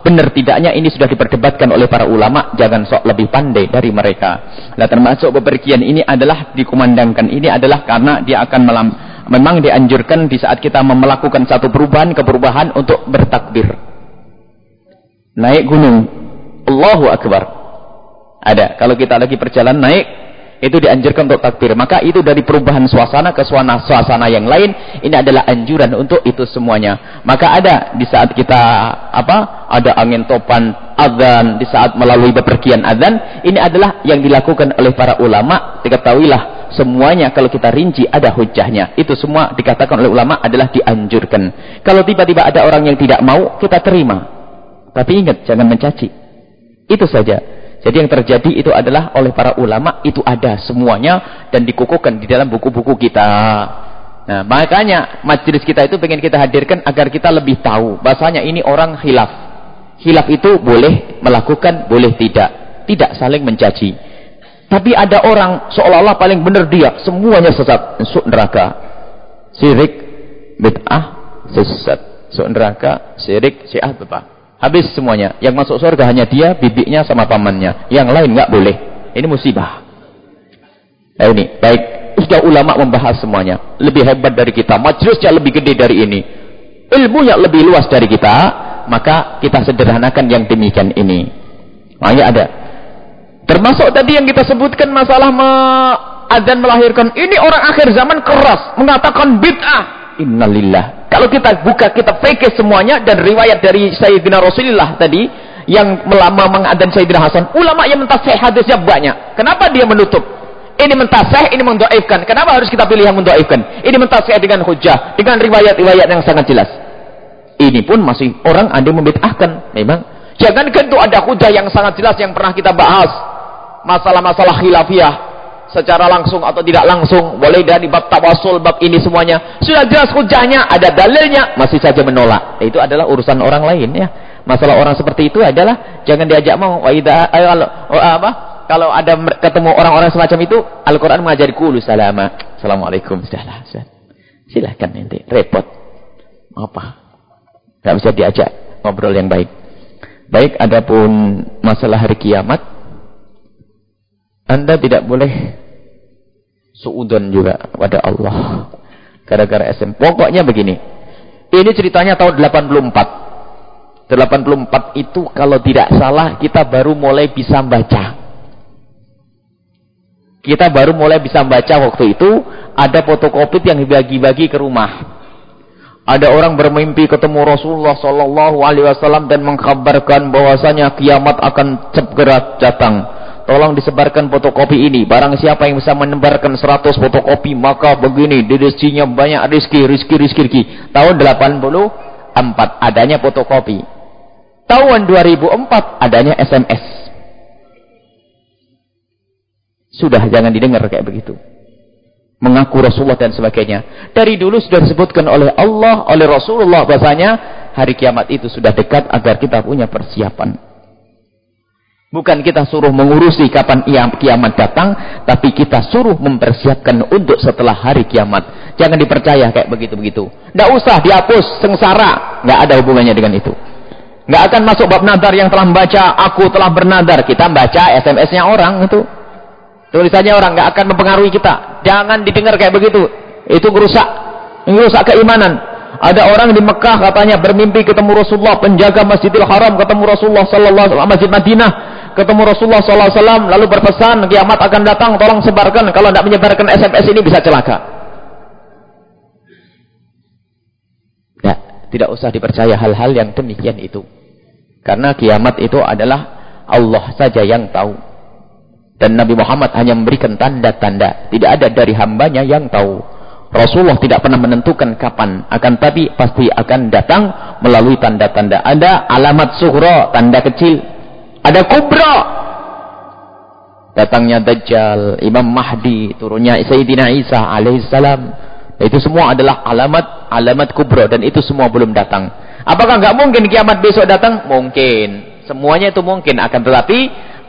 S1: benar tidaknya ini sudah diperdebatkan oleh para ulama. Jangan sok lebih pandai dari mereka. Nah termasuk bepergian ini adalah dikumandangkan. Ini adalah karena dia akan melam memang dianjurkan di saat kita melakukan satu perubahan keperubahan untuk bertakbir. Naik gunung. Allahu Akbar. Ada. Kalau kita lagi perjalanan naik itu dianjurkan untuk takbir. Maka itu dari perubahan suasana ke suasana, suasana yang lain, ini adalah anjuran untuk itu semuanya. Maka ada di saat kita apa? Ada angin topan azan, di saat melalui bepergian azan, ini adalah yang dilakukan oleh para ulama. Diketahuilah semuanya kalau kita rinci ada hujahnya. Itu semua dikatakan oleh ulama adalah dianjurkan. Kalau tiba-tiba ada orang yang tidak mau, kita terima. Tapi ingat, jangan mencaci. Itu saja. Jadi yang terjadi itu adalah oleh para ulama itu ada semuanya dan dikukuhkan di dalam buku-buku kita. Nah, makanya majelis kita itu pengen kita hadirkan agar kita lebih tahu bahasanya ini orang khilaf. Khilaf itu boleh melakukan, boleh tidak. Tidak saling mencaci. Tapi ada orang seolah-olah paling benar dia, semuanya sesat, masuk neraka. Syirik, bid'ah, sesat. Masuk neraka, syirik, syiah, bid'ah. Habis semuanya. Yang masuk surga hanya dia, bibinya sama pamannya. Yang lain nggak boleh. Ini musibah. Nah ini, baik. Sudah ulama membahas semuanya. Lebih hebat dari kita. Majlisnya lebih gede dari ini. Ilmunya lebih luas dari kita. Maka kita sederhanakan yang demikian ini. Makanya ada. Termasuk tadi yang kita sebutkan masalah me adzan melahirkan. Ini orang akhir zaman keras. Mengatakan bid'ah. Innalillah. Kalau kita buka kita fikih semuanya dan riwayat dari Sayyidina Rasulullah tadi yang melama mengadan Sayyidina Hasan, ulama yang mentasih hadisnya banyak. Kenapa dia menutup? Ini mentasih, ini mendoaifkan. Kenapa harus kita pilih yang mendoaifkan? Ini mentasih dengan hujah, dengan riwayat-riwayat yang sangat jelas. Ini pun masih orang ada yang membid'ahkan. Memang. Jangan itu ada hujah yang sangat jelas yang pernah kita bahas. Masalah-masalah khilafiyah. Secara langsung atau tidak langsung. Boleh dari bab tawasul, bab ini semuanya. Sudah jelas hujahnya, ada dalilnya. Masih saja menolak. Itu adalah urusan orang lain ya. Masalah orang seperti itu adalah jangan diajak mau. Wa idha, ayo, apa? Kalau ada ketemu orang-orang semacam itu, Al-Quran mengajari kulu salama. Assalamualaikum. Sudahlah. Silahkan nanti. Repot. Apa? Tidak bisa diajak ngobrol yang baik. Baik, adapun masalah hari kiamat, Anda tidak boleh suudon juga pada Allah. Gara-gara SM. Pokoknya begini. Ini ceritanya tahun 84. 84 itu kalau tidak salah kita baru mulai bisa baca. Kita baru mulai bisa baca waktu itu ada fotokopi yang dibagi-bagi ke rumah. Ada orang bermimpi ketemu Rasulullah Sallallahu Alaihi Wasallam dan mengkabarkan bahwasanya kiamat akan segera datang. Tolong disebarkan fotokopi ini. Barang siapa yang bisa menebarkan 100 fotokopi maka begini, di rezekinya banyak rezeki, rezeki, rezeki. Tahun 84 adanya fotokopi. Tahun 2004 adanya SMS. Sudah jangan didengar kayak begitu. Mengaku Rasulullah dan sebagainya. Dari dulu sudah disebutkan oleh Allah, oleh Rasulullah bahasanya hari kiamat itu sudah dekat agar kita punya persiapan. Bukan kita suruh mengurusi kapan kiamat datang, tapi kita suruh mempersiapkan untuk setelah hari kiamat. Jangan dipercaya kayak begitu-begitu. Tidak usah dihapus, sengsara. Tidak ada hubungannya dengan itu. Tidak akan masuk bab nadar yang telah membaca, aku telah bernadar. Kita baca SMS-nya orang itu. Tulisannya orang nggak akan mempengaruhi kita. Jangan didengar kayak begitu. Itu merusak, merusak keimanan. Ada orang di Mekah katanya bermimpi ketemu Rasulullah, penjaga Masjidil Haram ketemu Rasulullah sallallahu alaihi wasallam Masjid Madinah, ketemu Rasulullah wasallam lalu berpesan kiamat akan datang, tolong sebarkan kalau tidak menyebarkan SMS ini bisa celaka. Ya, tidak usah dipercaya hal-hal yang demikian itu. Karena kiamat itu adalah Allah saja yang tahu. Dan Nabi Muhammad hanya memberikan tanda-tanda. Tidak ada dari hambanya yang tahu. Rasulullah tidak pernah menentukan kapan. Akan tapi pasti akan datang melalui tanda-tanda. Ada alamat suhra, tanda kecil. Ada kubra. Datangnya Dajjal, Imam Mahdi, turunnya Sayyidina Isa alaihissalam. Itu semua adalah alamat alamat kubra dan itu semua belum datang. Apakah nggak mungkin kiamat besok datang? Mungkin. Semuanya itu mungkin akan tetapi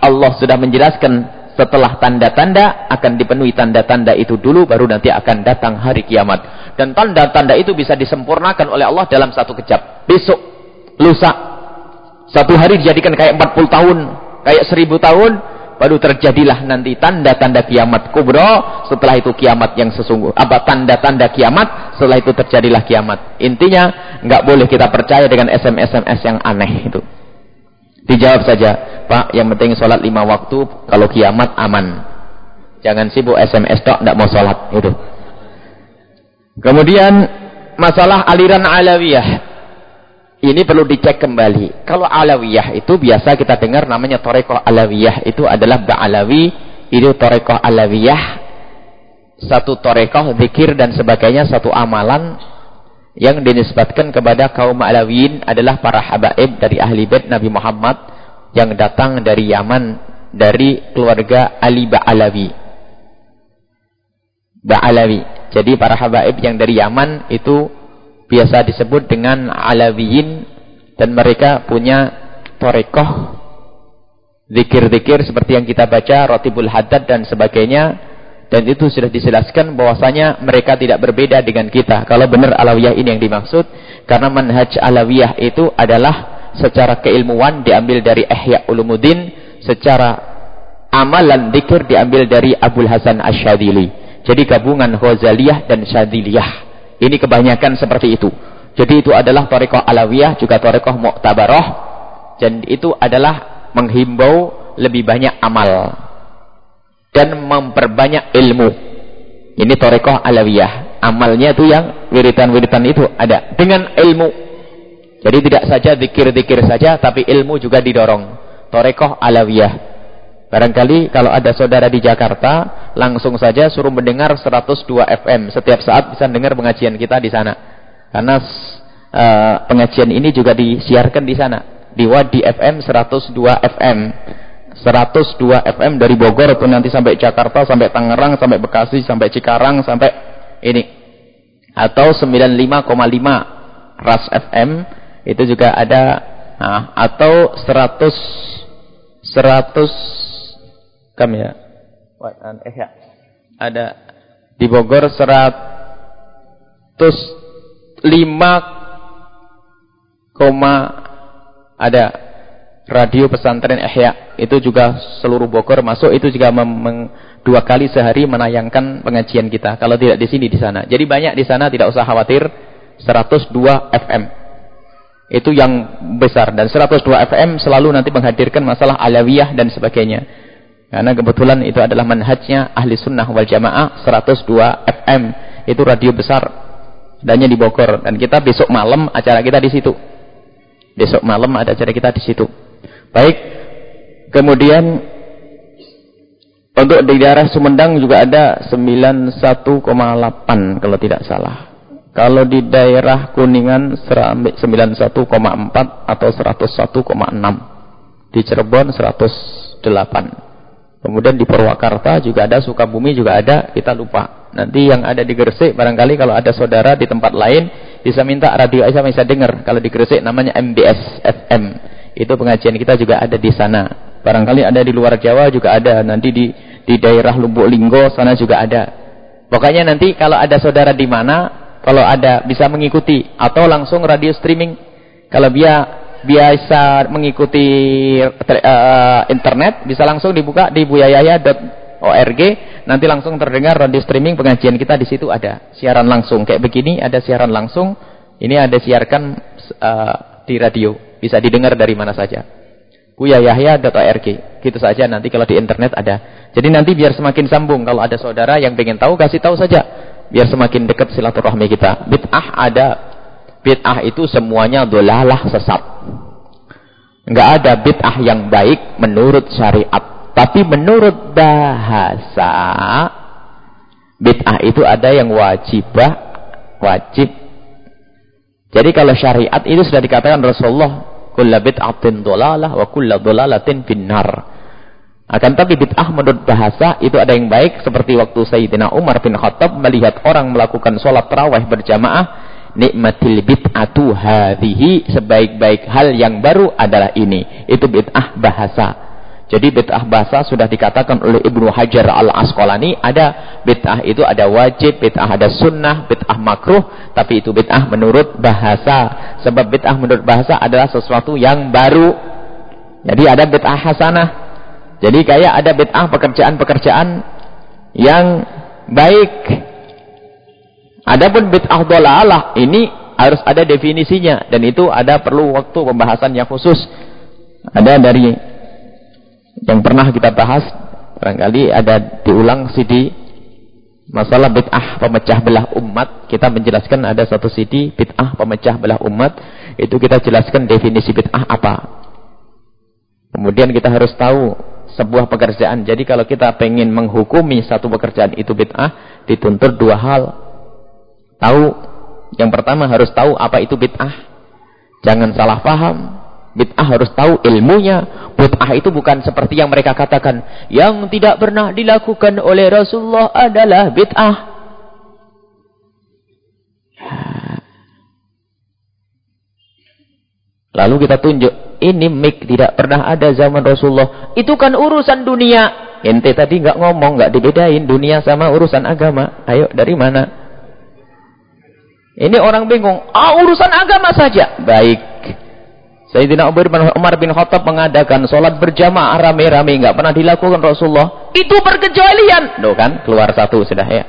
S1: Allah sudah menjelaskan setelah tanda-tanda akan dipenuhi tanda-tanda itu dulu baru nanti akan datang hari kiamat dan tanda-tanda itu bisa disempurnakan oleh Allah dalam satu kejap besok lusa satu hari dijadikan kayak 40 tahun kayak 1000 tahun baru terjadilah nanti tanda-tanda kiamat kubro setelah itu kiamat yang sesungguh apa tanda-tanda kiamat setelah itu terjadilah kiamat intinya nggak boleh kita percaya dengan SMS-SMS yang aneh itu dijawab saja Pak, yang penting sholat lima waktu, kalau kiamat aman. Jangan sibuk SMS tok, tidak mau sholat. Itu. Kemudian, masalah aliran alawiyah. Ini perlu dicek kembali. Kalau alawiyah itu biasa kita dengar namanya torekoh alawiyah. Itu adalah ba'alawi. Itu torekoh alawiyah. Satu torekoh, zikir dan sebagainya. Satu amalan yang dinisbatkan kepada kaum alawiyin adalah para habaib dari ahli bait Nabi Muhammad yang datang dari Yaman dari keluarga Ali Ba'alawi. Ba'alawi. Jadi para habaib yang dari Yaman itu biasa disebut dengan Alawiyin dan mereka punya torekoh zikir-zikir seperti yang kita baca Rotibul Haddad dan sebagainya dan itu sudah dijelaskan bahwasanya mereka tidak berbeda dengan kita kalau benar Alawiyah ini yang dimaksud karena manhaj Alawiyah itu adalah secara keilmuan diambil dari Ihya Ulumuddin, secara amalan dikir diambil dari Abdul Hasan Asyadili. Jadi gabungan Ghazaliyah dan Syadiliyah. Ini kebanyakan seperti itu. Jadi itu adalah Torikoh Alawiyah, juga Torikoh Mu'tabaroh. Dan itu adalah menghimbau lebih banyak amal. Dan memperbanyak ilmu. Ini Torikoh Alawiyah. Amalnya itu yang wiritan-wiritan itu ada. Dengan ilmu. Jadi tidak saja dikir-dikir saja, tapi ilmu juga didorong. Torekoh alawiyah. Barangkali kalau ada saudara di Jakarta, langsung saja suruh mendengar 102 FM. Setiap saat bisa dengar pengajian kita di sana. Karena uh, pengajian ini juga disiarkan di sana. Di Wadi FM 102 FM 102 FM dari Bogor itu nanti sampai Jakarta sampai Tangerang sampai Bekasi sampai Cikarang sampai ini. Atau 95,5 RAS FM itu juga ada. Nah, atau 100 100 kam ya? Eh ya. Ada di Bogor 105 koma ada radio pesantren Ihya. Itu juga seluruh Bogor masuk itu juga dua kali sehari menayangkan pengajian kita. Kalau tidak di sini di sana. Jadi banyak di sana tidak usah khawatir 102 FM itu yang besar. Dan 102 FM selalu nanti menghadirkan masalah alawiyah dan sebagainya karena kebetulan itu adalah manhajnya ahli sunnah wal jamaah 102 FM itu radio besar adanya di Bogor dan kita besok malam acara kita di situ Besok malam ada acara kita di situ. Baik. Kemudian untuk di daerah Sumedang juga ada 91,8 kalau tidak salah. Kalau di daerah Kuningan 91,4 atau 101,6. Di Cirebon 108. Kemudian di Purwakarta juga ada, Sukabumi juga ada, kita lupa. Nanti yang ada di Gresik, barangkali kalau ada saudara di tempat lain, bisa minta radio Aisyah bisa dengar. Kalau di Gresik namanya MBS FM. Itu pengajian kita juga ada di sana. Barangkali ada di luar Jawa juga ada. Nanti di di daerah Lubuk Linggo sana juga ada. Pokoknya nanti kalau ada saudara di mana, kalau ada bisa mengikuti atau langsung radio streaming. Kalau dia biasa mengikuti uh, internet bisa langsung dibuka di buyayaya.org nanti langsung terdengar radio streaming pengajian kita di situ ada. Siaran langsung kayak begini ada siaran langsung. Ini ada siarkan uh, di radio. Bisa didengar dari mana saja. buyayaya.org gitu saja nanti kalau di internet ada. Jadi nanti biar semakin sambung kalau ada saudara yang ingin tahu kasih tahu saja. Biar semakin dekat silaturahmi kita. Bid'ah ada Bid'ah itu semuanya dolalah sesat. Enggak ada bid'ah yang baik menurut syariat. Tapi menurut bahasa, bid'ah itu ada yang wajibah, wajib. Jadi kalau syariat itu sudah dikatakan Rasulullah, kulla bid'atin dolalah wa kulla dolalatin finnar. Akan tapi bid'ah menurut bahasa itu ada yang baik seperti waktu Sayyidina Umar bin Khattab melihat orang melakukan sholat tarawih berjamaah nikmatil bid'atu hadhihi. Sebaik-baik hal yang baru adalah ini. Itu bid'ah bahasa. Jadi bid'ah bahasa sudah dikatakan oleh Ibnu Hajar al-Asqalani ada bid'ah itu ada wajib bid'ah ada sunnah bid'ah makruh tapi itu bid'ah menurut bahasa. Sebab bid'ah menurut bahasa adalah sesuatu yang baru. Jadi ada bid'ah hasanah. Jadi kayak ada bid'ah pekerjaan-pekerjaan yang baik Adapun bid'ah dolalah ini harus ada definisinya. Dan itu ada perlu waktu pembahasan yang khusus. Ada dari yang pernah kita bahas barangkali ada diulang CD masalah bid'ah pemecah belah umat. Kita menjelaskan ada satu CD bid'ah pemecah belah umat. Itu kita jelaskan definisi bid'ah apa. Kemudian kita harus tahu sebuah pekerjaan. Jadi kalau kita pengen menghukumi satu pekerjaan itu bid'ah dituntut dua hal Tahu yang pertama harus tahu apa itu bid'ah. Jangan salah paham. Bid'ah harus tahu ilmunya. Bid'ah itu bukan seperti yang mereka katakan. Yang tidak pernah dilakukan oleh Rasulullah adalah bid'ah. Lalu kita tunjuk. Ini mik tidak pernah ada zaman Rasulullah. Itu kan urusan dunia. Ente tadi nggak ngomong, nggak dibedain dunia sama urusan agama. Ayo dari mana? Ini orang bingung. Ah, urusan agama saja. Baik. Sayyidina Umar bin Khattab mengadakan sholat berjamaah rame-rame. nggak pernah dilakukan Rasulullah. Itu berkecualian. Loh kan, keluar satu sudah ya.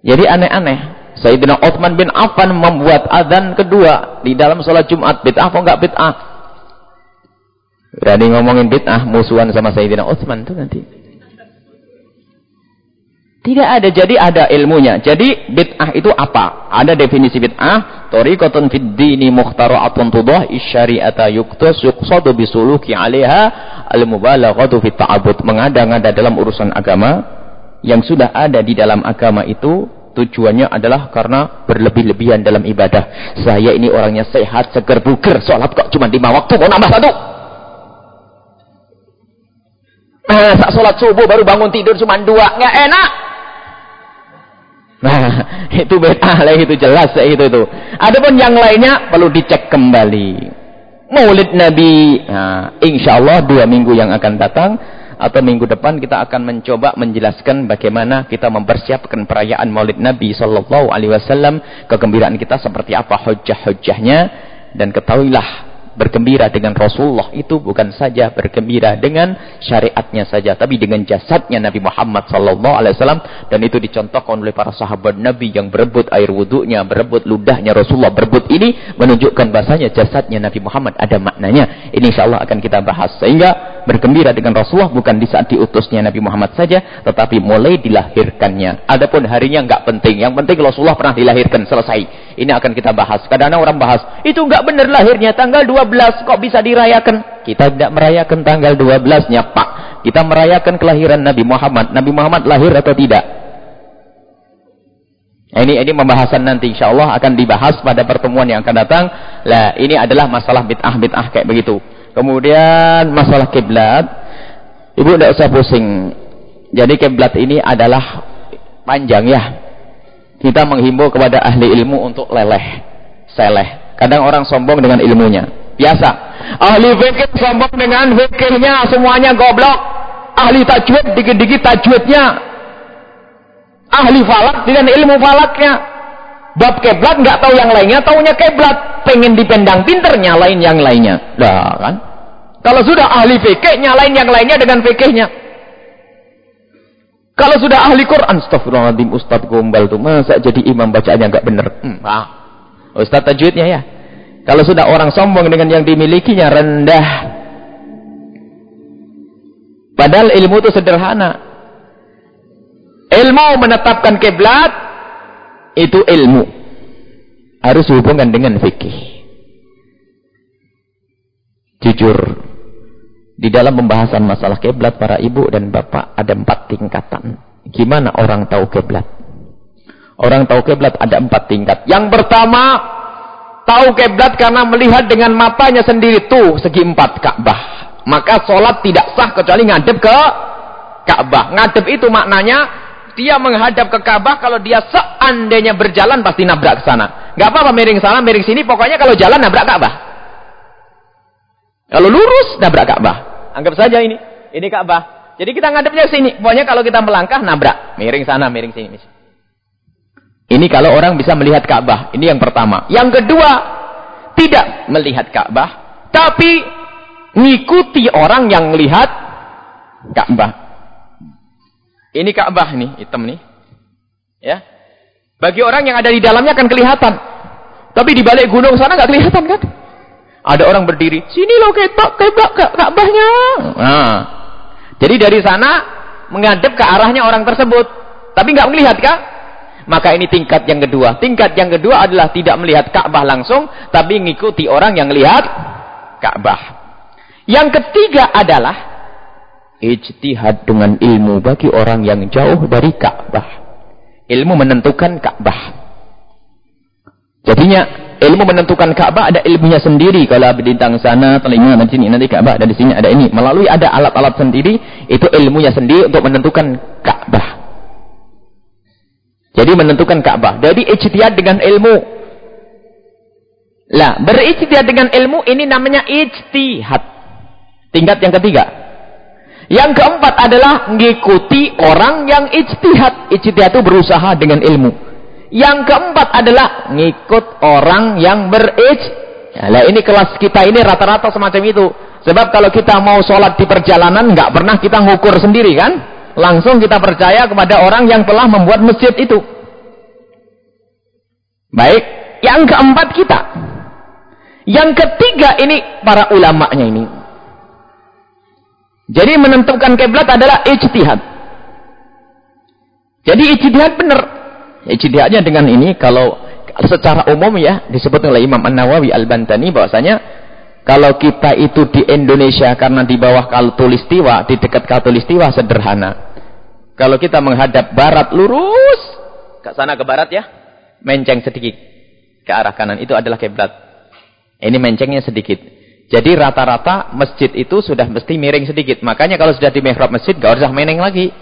S1: Jadi aneh-aneh. Sayyidina Uthman bin Affan membuat adzan kedua di dalam sholat Jumat. Bid'ah kok nggak bid'ah? Berani ngomongin bid'ah musuhan sama Sayyidina Uthman tuh nanti. Tidak ada, jadi ada ilmunya. Jadi bid'ah itu apa? Ada definisi bid'ah. Tariqatun fid dini mukhtara'atun tudah isyari'ata yuktas yuqsadu bisuluki 'alaiha al-mubalaghatu fit ta'abbud. Mengada-ngada dalam urusan agama yang sudah ada di dalam agama itu Tujuannya adalah karena berlebih-lebihan dalam ibadah. Saya ini orangnya sehat, seger, buger. Sholat kok cuma lima waktu, mau nambah satu. Masa sholat subuh baru bangun tidur cuma dua. Nggak enak. Nah, itu beda lah itu jelas itu itu. Adapun yang lainnya perlu dicek kembali. Maulid Nabi, nah, insya Allah dua minggu yang akan datang atau minggu depan kita akan mencoba menjelaskan bagaimana kita mempersiapkan perayaan Maulid Nabi sallallahu alaihi wasallam, kegembiraan kita seperti apa hujah-hujahnya dan ketahuilah bergembira dengan Rasulullah itu bukan saja bergembira dengan syariatnya saja tapi dengan jasadnya Nabi Muhammad sallallahu alaihi wasallam dan itu dicontohkan oleh para sahabat Nabi yang berebut air wudhunya, berebut ludahnya Rasulullah, berebut ini menunjukkan bahasanya jasadnya Nabi Muhammad ada maknanya. Ini insyaallah akan kita bahas sehingga bergembira dengan Rasulullah bukan di saat diutusnya Nabi Muhammad saja tetapi mulai dilahirkannya. Adapun harinya enggak penting, yang penting Rasulullah pernah dilahirkan selesai. Ini akan kita bahas. Kadang-kadang orang bahas, itu enggak benar lahirnya tanggal 2 12 kok bisa dirayakan? Kita tidak merayakan tanggal 12-nya, Pak. Kita merayakan kelahiran Nabi Muhammad. Nabi Muhammad lahir atau tidak? Ini ini pembahasan nanti insya Allah akan dibahas pada pertemuan yang akan datang. Lah, ini adalah masalah bid'ah bid'ah kayak begitu. Kemudian masalah kiblat. Ibu tidak usah pusing. Jadi kiblat ini adalah panjang ya. Kita menghimbau kepada ahli ilmu untuk leleh, seleh. Kadang orang sombong dengan ilmunya. Biasa. Ahli fikih sombong dengan fikihnya semuanya goblok. Ahli tajwid dikit-dikit tajwidnya. Ahli falak dengan ilmu falaknya. Bab keblat nggak tahu yang lainnya, taunya keblat. Pengen dipendang pinter nyalain yang lainnya. Dah kan? Kalau sudah ahli fikih nyalain yang lainnya dengan fikihnya. Kalau sudah ahli Quran, astagfirullahaladzim, Ustaz gombal tuh, masa jadi imam bacaannya nggak bener? Hmm, ah. Ustaz tajwidnya ya. Kalau sudah orang sombong dengan yang dimilikinya rendah. Padahal ilmu itu sederhana. Ilmu menetapkan kiblat itu ilmu. Harus hubungan dengan fikih. Jujur, di dalam pembahasan masalah kiblat para ibu dan bapak ada empat tingkatan. Gimana orang tahu kiblat? Orang tahu kiblat ada empat tingkat. Yang pertama tahu kiblat karena melihat dengan matanya sendiri tuh segi empat Ka'bah. Maka sholat tidak sah kecuali ngadep ke Ka'bah. Ngadep itu maknanya dia menghadap ke Ka'bah kalau dia seandainya berjalan pasti nabrak ke sana. Gak apa-apa miring sana, miring sini, pokoknya kalau jalan nabrak Ka'bah. Kalau lurus nabrak Ka'bah. Anggap saja ini, ini Ka'bah. Jadi kita ngadepnya sini. Pokoknya kalau kita melangkah nabrak, miring sana, miring sini. Ini kalau orang bisa melihat Ka'bah. Ini yang pertama. Yang kedua, tidak melihat Ka'bah, tapi ngikuti orang yang melihat Ka'bah. Ini Ka'bah nih, hitam nih. Ya. Bagi orang yang ada di dalamnya akan kelihatan. Tapi di balik gunung sana nggak kelihatan kan? Ada orang berdiri, sini loh ketok Ka'bah Ka'bahnya. Nah. Jadi dari sana menghadap ke arahnya orang tersebut. Tapi nggak melihat kan? Maka ini tingkat yang kedua. Tingkat yang kedua adalah tidak melihat Ka'bah langsung, tapi mengikuti orang yang lihat Ka'bah. Yang ketiga adalah ijtihad dengan ilmu bagi orang yang jauh dari Ka'bah. Ilmu menentukan Ka'bah. Jadinya ilmu menentukan Ka'bah ada ilmunya sendiri. Kalau bintang sana, telinga di sini, nanti Ka'bah ada di sini, ada ini. Melalui ada alat-alat sendiri, itu ilmunya sendiri untuk menentukan Ka'bah. Jadi menentukan Ka'bah. Jadi ijtihad dengan ilmu. Lah, berijtihad dengan ilmu ini namanya ijtihad. Tingkat yang ketiga. Yang keempat adalah mengikuti orang yang ijtihad. Ijtihad itu berusaha dengan ilmu. Yang keempat adalah ngikut orang yang berijtihad. Nah, ini kelas kita ini rata-rata semacam itu. Sebab kalau kita mau sholat di perjalanan, nggak pernah kita ngukur sendiri kan? Langsung kita percaya kepada orang yang telah membuat masjid itu. Baik, yang keempat kita. Yang ketiga ini para ulamanya ini. Jadi menentukan kiblat adalah ijtihad. Jadi ijtihad benar. Ijtihadnya dengan ini kalau secara umum ya disebut oleh Imam An-Nawawi Al-Bantani bahwasanya kalau kita itu di Indonesia karena di bawah Katulistiwa, di dekat Katulistiwa sederhana. Kalau kita menghadap barat lurus, ke sana ke barat ya, menceng sedikit ke arah kanan itu adalah kiblat. Ini mencengnya sedikit. Jadi rata-rata masjid itu sudah mesti miring sedikit. Makanya kalau sudah di mihrab masjid gak usah meneng lagi.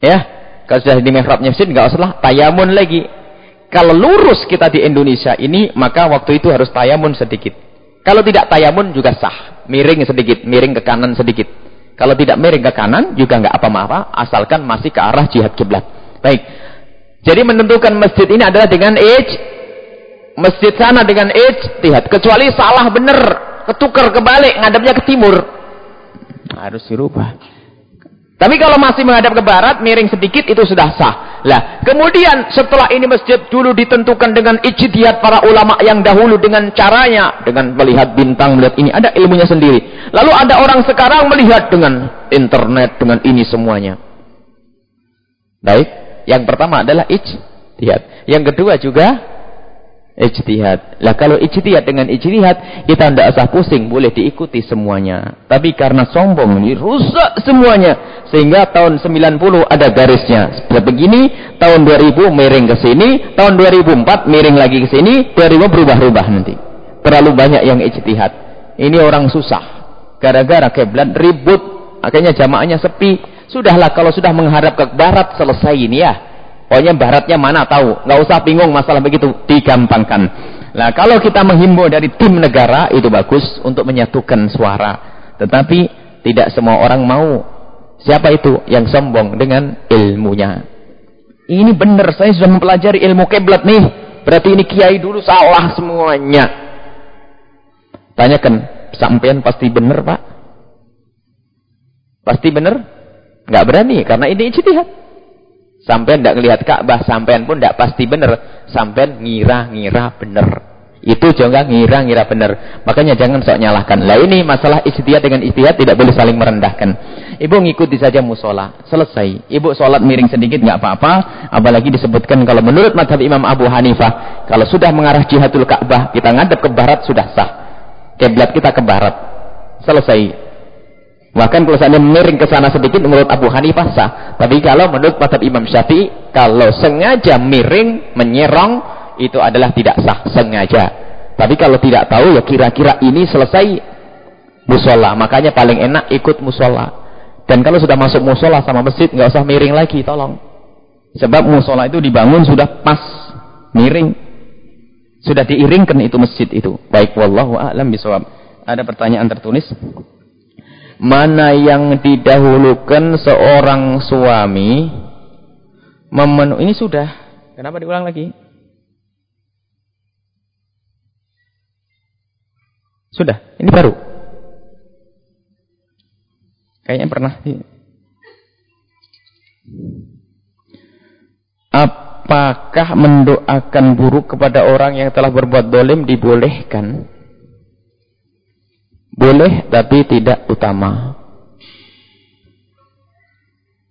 S1: Ya, kalau sudah di mihrabnya masjid gak usah tayamun lagi. Kalau lurus kita di Indonesia ini, maka waktu itu harus tayamun sedikit. Kalau tidak tayamun juga sah. Miring sedikit, miring ke kanan sedikit. Kalau tidak miring ke kanan juga nggak apa-apa, asalkan masih ke arah jihad kiblat. Baik. Jadi menentukan masjid ini adalah dengan age masjid sana dengan ijtihad. Kecuali salah benar, ketukar kebalik, ngadapnya ke timur. Harus dirubah. Tapi kalau masih menghadap ke barat, miring sedikit itu sudah sah. Lah, kemudian setelah ini masjid dulu ditentukan dengan ijtihad para ulama yang dahulu dengan caranya, dengan melihat bintang, melihat ini ada ilmunya sendiri. Lalu ada orang sekarang melihat dengan internet, dengan ini semuanya. Baik, yang pertama adalah ijtihad. Yang kedua juga ijtihad. Lah kalau ijtihad dengan ijtihad, kita tidak usah pusing, boleh diikuti semuanya. Tapi karena sombong ini rusak semuanya. Sehingga tahun 90 ada garisnya. Seperti begini, tahun 2000 miring ke sini, tahun 2004 miring lagi ke sini, 2000 berubah-ubah nanti. Terlalu banyak yang ijtihad. Ini orang susah. Gara-gara keblat ribut, akhirnya jamaahnya sepi. Sudahlah kalau sudah menghadap ke barat selesai ini ya Pokoknya baratnya mana tahu. Nggak usah bingung masalah begitu. Digampangkan. Nah kalau kita menghimbau dari tim negara itu bagus untuk menyatukan suara. Tetapi tidak semua orang mau. Siapa itu yang sombong dengan ilmunya? Ini benar saya sudah mempelajari ilmu keblat nih. Berarti ini kiai dulu salah semuanya. Tanyakan, sampean pasti benar pak? Pasti benar? Nggak berani karena ini ijtihad. Sampai tidak melihat Ka'bah, sampean pun tidak pasti benar. Sampean ngira-ngira benar. Itu juga ngira-ngira benar. Makanya jangan sok nyalahkan. Lah ini masalah istihad dengan istihad tidak boleh saling merendahkan. Ibu ngikuti saja musola, selesai. Ibu sholat miring sedikit nggak apa-apa. Apalagi disebutkan kalau menurut madhab Imam Abu Hanifah, kalau sudah mengarah jihadul Ka'bah, kita ngadep ke barat sudah sah. Kiblat kita ke barat. Selesai. Bahkan kalau seandainya miring ke sana sedikit menurut Abu Hanifah sah. Tapi kalau menurut madhab Imam Syafi'i, kalau sengaja miring, menyerong, itu adalah tidak sah, sengaja. Tapi kalau tidak tahu ya kira-kira ini selesai musola. Makanya paling enak ikut musola. Dan kalau sudah masuk musola sama masjid, nggak usah miring lagi, tolong. Sebab musola itu dibangun sudah pas miring. Sudah diiringkan itu masjid itu. Baik, wallahu a'lam bisawab. Ada pertanyaan tertulis? Mana yang didahulukan seorang suami? Memenuhi ini sudah. Kenapa diulang lagi? Sudah. Ini baru. Kayaknya pernah apakah mendoakan buruk kepada orang yang telah berbuat dolim dibolehkan boleh tapi tidak utama.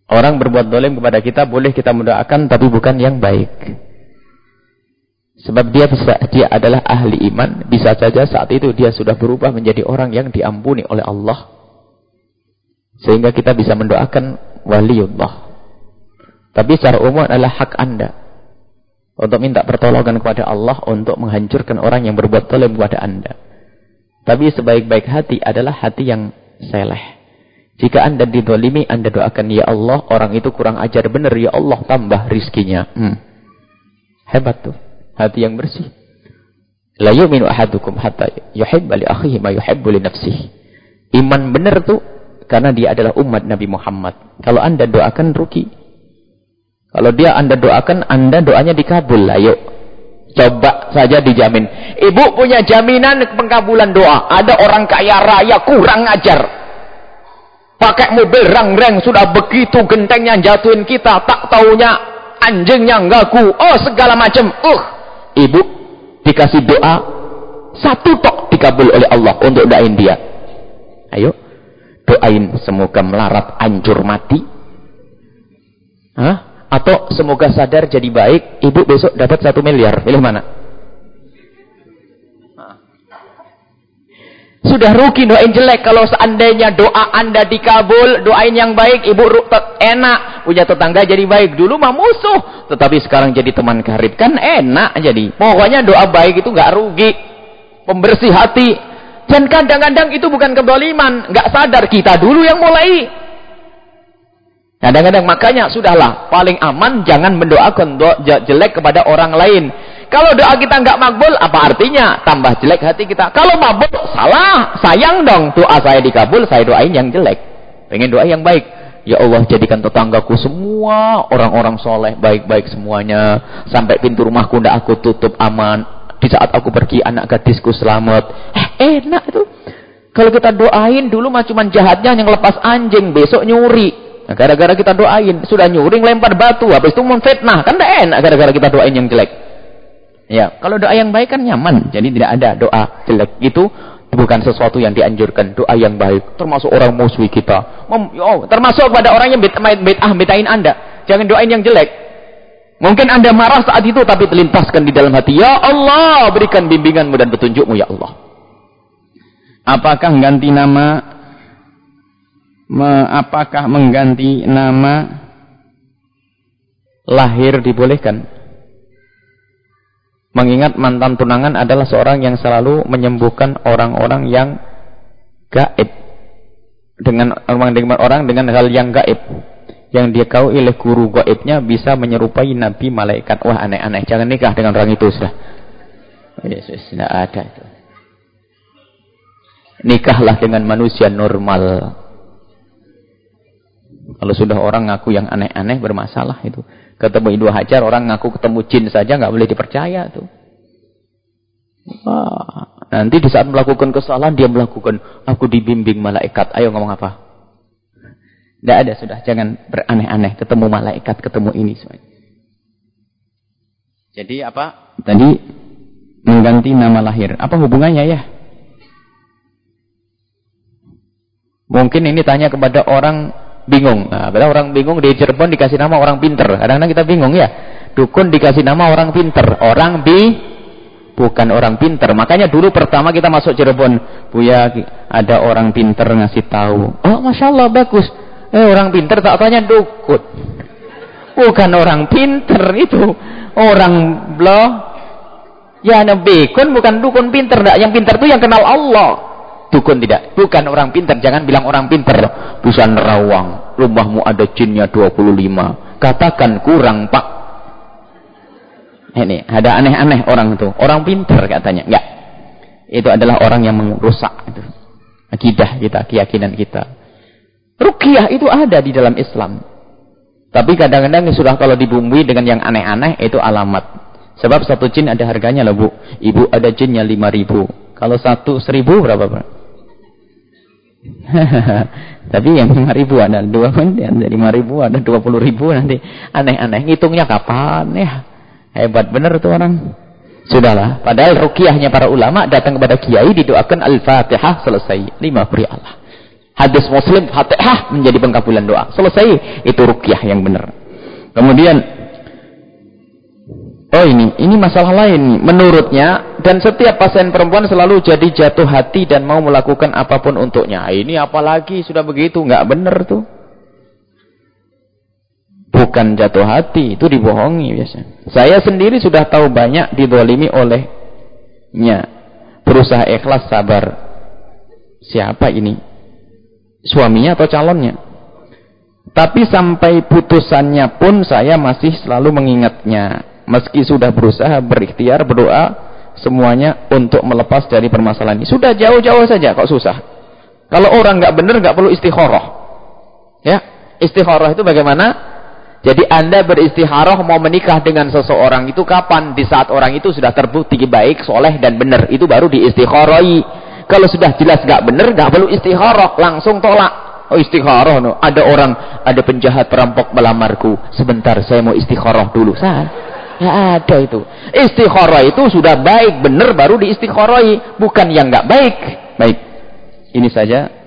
S1: Orang berbuat dolim kepada kita boleh kita mendoakan tapi bukan yang baik. Sebab dia bisa dia adalah ahli iman, bisa saja saat itu dia sudah berubah menjadi orang yang diampuni oleh Allah. Sehingga kita bisa mendoakan waliullah. Tapi secara umum adalah hak Anda untuk minta pertolongan kepada Allah untuk menghancurkan orang yang berbuat dolim kepada Anda. Tapi sebaik-baik hati adalah hati yang seleh. Jika anda didolimi, anda doakan, Ya Allah, orang itu kurang ajar benar, Ya Allah, tambah rizkinya. Hmm. Hebat tuh. Hati yang bersih. La yu'minu ahadukum hatta yuhibba li akhihi ma yuhibbu li nafsihi. Iman benar tuh karena dia adalah umat Nabi Muhammad. Kalau anda doakan rugi. Kalau dia anda doakan, anda doanya dikabul. Ayo, Coba saja dijamin. Ibu punya jaminan pengkabulan doa. Ada orang kaya raya kurang ajar. Pakai mobil rang-rang sudah begitu gentengnya jatuhin kita. Tak taunya anjingnya ngaku. Oh segala macam. Uh, ibu dikasih doa. Satu tok dikabul oleh Allah untuk doain dia. Ayo. Doain semoga melarat anjur mati. Hah? Atau semoga sadar jadi baik, ibu besok dapat satu miliar. Pilih mana? Sudah rugi doain jelek. Kalau seandainya doa anda dikabul, doain yang baik, ibu enak. Punya tetangga jadi baik. Dulu mah musuh. Tetapi sekarang jadi teman karib. Kan enak jadi. Pokoknya doa baik itu nggak rugi. Pembersih hati. Dan kadang-kadang itu bukan kedoliman. nggak sadar kita dulu yang mulai. Kadang-kadang makanya sudahlah. Paling aman jangan mendoakan doa jelek kepada orang lain. Kalau doa kita nggak makbul, apa artinya? Tambah jelek hati kita. Kalau makbul, salah. Sayang dong. Doa saya dikabul, saya doain yang jelek. Pengen doa yang baik. Ya Allah, jadikan tetanggaku semua orang-orang soleh, baik-baik semuanya. Sampai pintu rumahku ndak aku tutup aman. Di saat aku pergi, anak gadisku selamat. Eh, enak itu. Kalau kita doain, dulu mah cuma jahatnya yang lepas anjing, besok nyuri. Nah, gara-gara kita doain, sudah nyuri lempar batu, habis itu memfitnah. Kan tidak enak gara-gara kita doain yang jelek. Ya, kalau doa yang baik kan nyaman. Jadi tidak ada doa jelek itu bukan sesuatu yang dianjurkan. Doa yang baik termasuk orang musuh kita. Oh, termasuk pada orang yang bid'ah bid'ahin Anda. Jangan doain yang jelek. Mungkin Anda marah saat itu tapi terlintaskan di dalam hati, "Ya Allah, berikan bimbinganmu dan petunjukmu ya Allah." Apakah mengganti nama me, apakah mengganti nama lahir dibolehkan? Mengingat mantan tunangan adalah seorang yang selalu menyembuhkan orang-orang yang gaib. Dengan orang dengan orang dengan hal yang gaib. Yang dia kau oleh guru gaibnya bisa menyerupai nabi malaikat. Wah aneh-aneh. Jangan nikah dengan orang itu sudah. Yesus tidak ada itu. Nikahlah dengan manusia normal. Kalau sudah orang ngaku yang aneh-aneh bermasalah itu. Ketemu Ibu Hajar, orang ngaku ketemu jin saja nggak boleh dipercaya tuh. Wah, nanti di saat melakukan kesalahan dia melakukan aku dibimbing malaikat. Ayo ngomong apa? Tidak ada sudah, jangan beraneh-aneh ketemu malaikat, ketemu ini semuanya. Jadi apa? Tadi mengganti nama lahir. Apa hubungannya ya? Mungkin ini tanya kepada orang bingung. Nah, orang bingung di Cirebon dikasih nama orang pinter. Kadang-kadang kita bingung ya. Dukun dikasih nama orang pinter. Orang bi bukan orang pinter. Makanya dulu pertama kita masuk Cirebon, Buya ada orang pinter ngasih tahu. Oh, masya Allah bagus. Eh orang pinter tak tanya dukun. Bukan orang pinter itu. Orang bloh. Ya nebekun bukan dukun pinter. Yang pinter itu yang kenal Allah. Dukun tidak. Bukan orang pintar. Jangan bilang orang pintar. Bisa nerawang. Rumahmu ada jinnya 25. Katakan kurang pak. Ini ada aneh-aneh orang itu. Orang pintar katanya. Enggak. Itu adalah orang yang merusak itu. Akidah kita, keyakinan kita. Rukiah itu ada di dalam Islam. Tapi kadang-kadang sudah kalau dibumbui dengan yang aneh-aneh itu alamat. Sebab satu jin ada harganya loh bu. Ibu ada jinnya lima ribu. Kalau satu seribu berapa pak? Tapi yang lima ribu ada dua pun ada lima ribu ada dua puluh ribu nanti. Aneh-aneh ngitungnya kapan ya? Hebat benar tuh orang. Sudahlah padahal rukiahnya para ulama datang kepada kiai didoakan al-fatihah selesai. Lima beri Allah hadis muslim fatihah menjadi pengkabulan doa. Selesai itu rukiah yang benar kemudian Oh ini, ini masalah lain. Menurutnya, dan setiap pasien perempuan selalu jadi jatuh hati dan mau melakukan apa pun untuknya. Ah, ini apalagi sudah begitu, nggak benar tuh. Bukan jatuh hati, itu dibohongi biasanya. Saya sendiri sudah tahu banyak didolimi olehnya. Berusaha ikhlas sabar. Siapa ini? Suaminya atau calonnya? Tapi sampai putusannya pun saya masih selalu mengingatnya meski sudah berusaha berikhtiar berdoa semuanya untuk melepas dari permasalahan ini. Sudah jauh-jauh saja kok susah. Kalau orang nggak benar nggak perlu istikharah. Ya istikharah itu bagaimana? Jadi anda beristikharah mau menikah dengan seseorang itu kapan? Di saat orang itu sudah terbukti baik soleh dan benar. Itu baru diistikharai. Kalau sudah jelas nggak benar nggak perlu istikharah. Langsung tolak. Oh istikharah no. Ada orang, ada penjahat perampok melamarku. Sebentar saya mau istikharah dulu. Ya ada itu. Istikharah itu sudah baik, benar baru diistikharai, bukan yang nggak baik. Baik. Ini saja.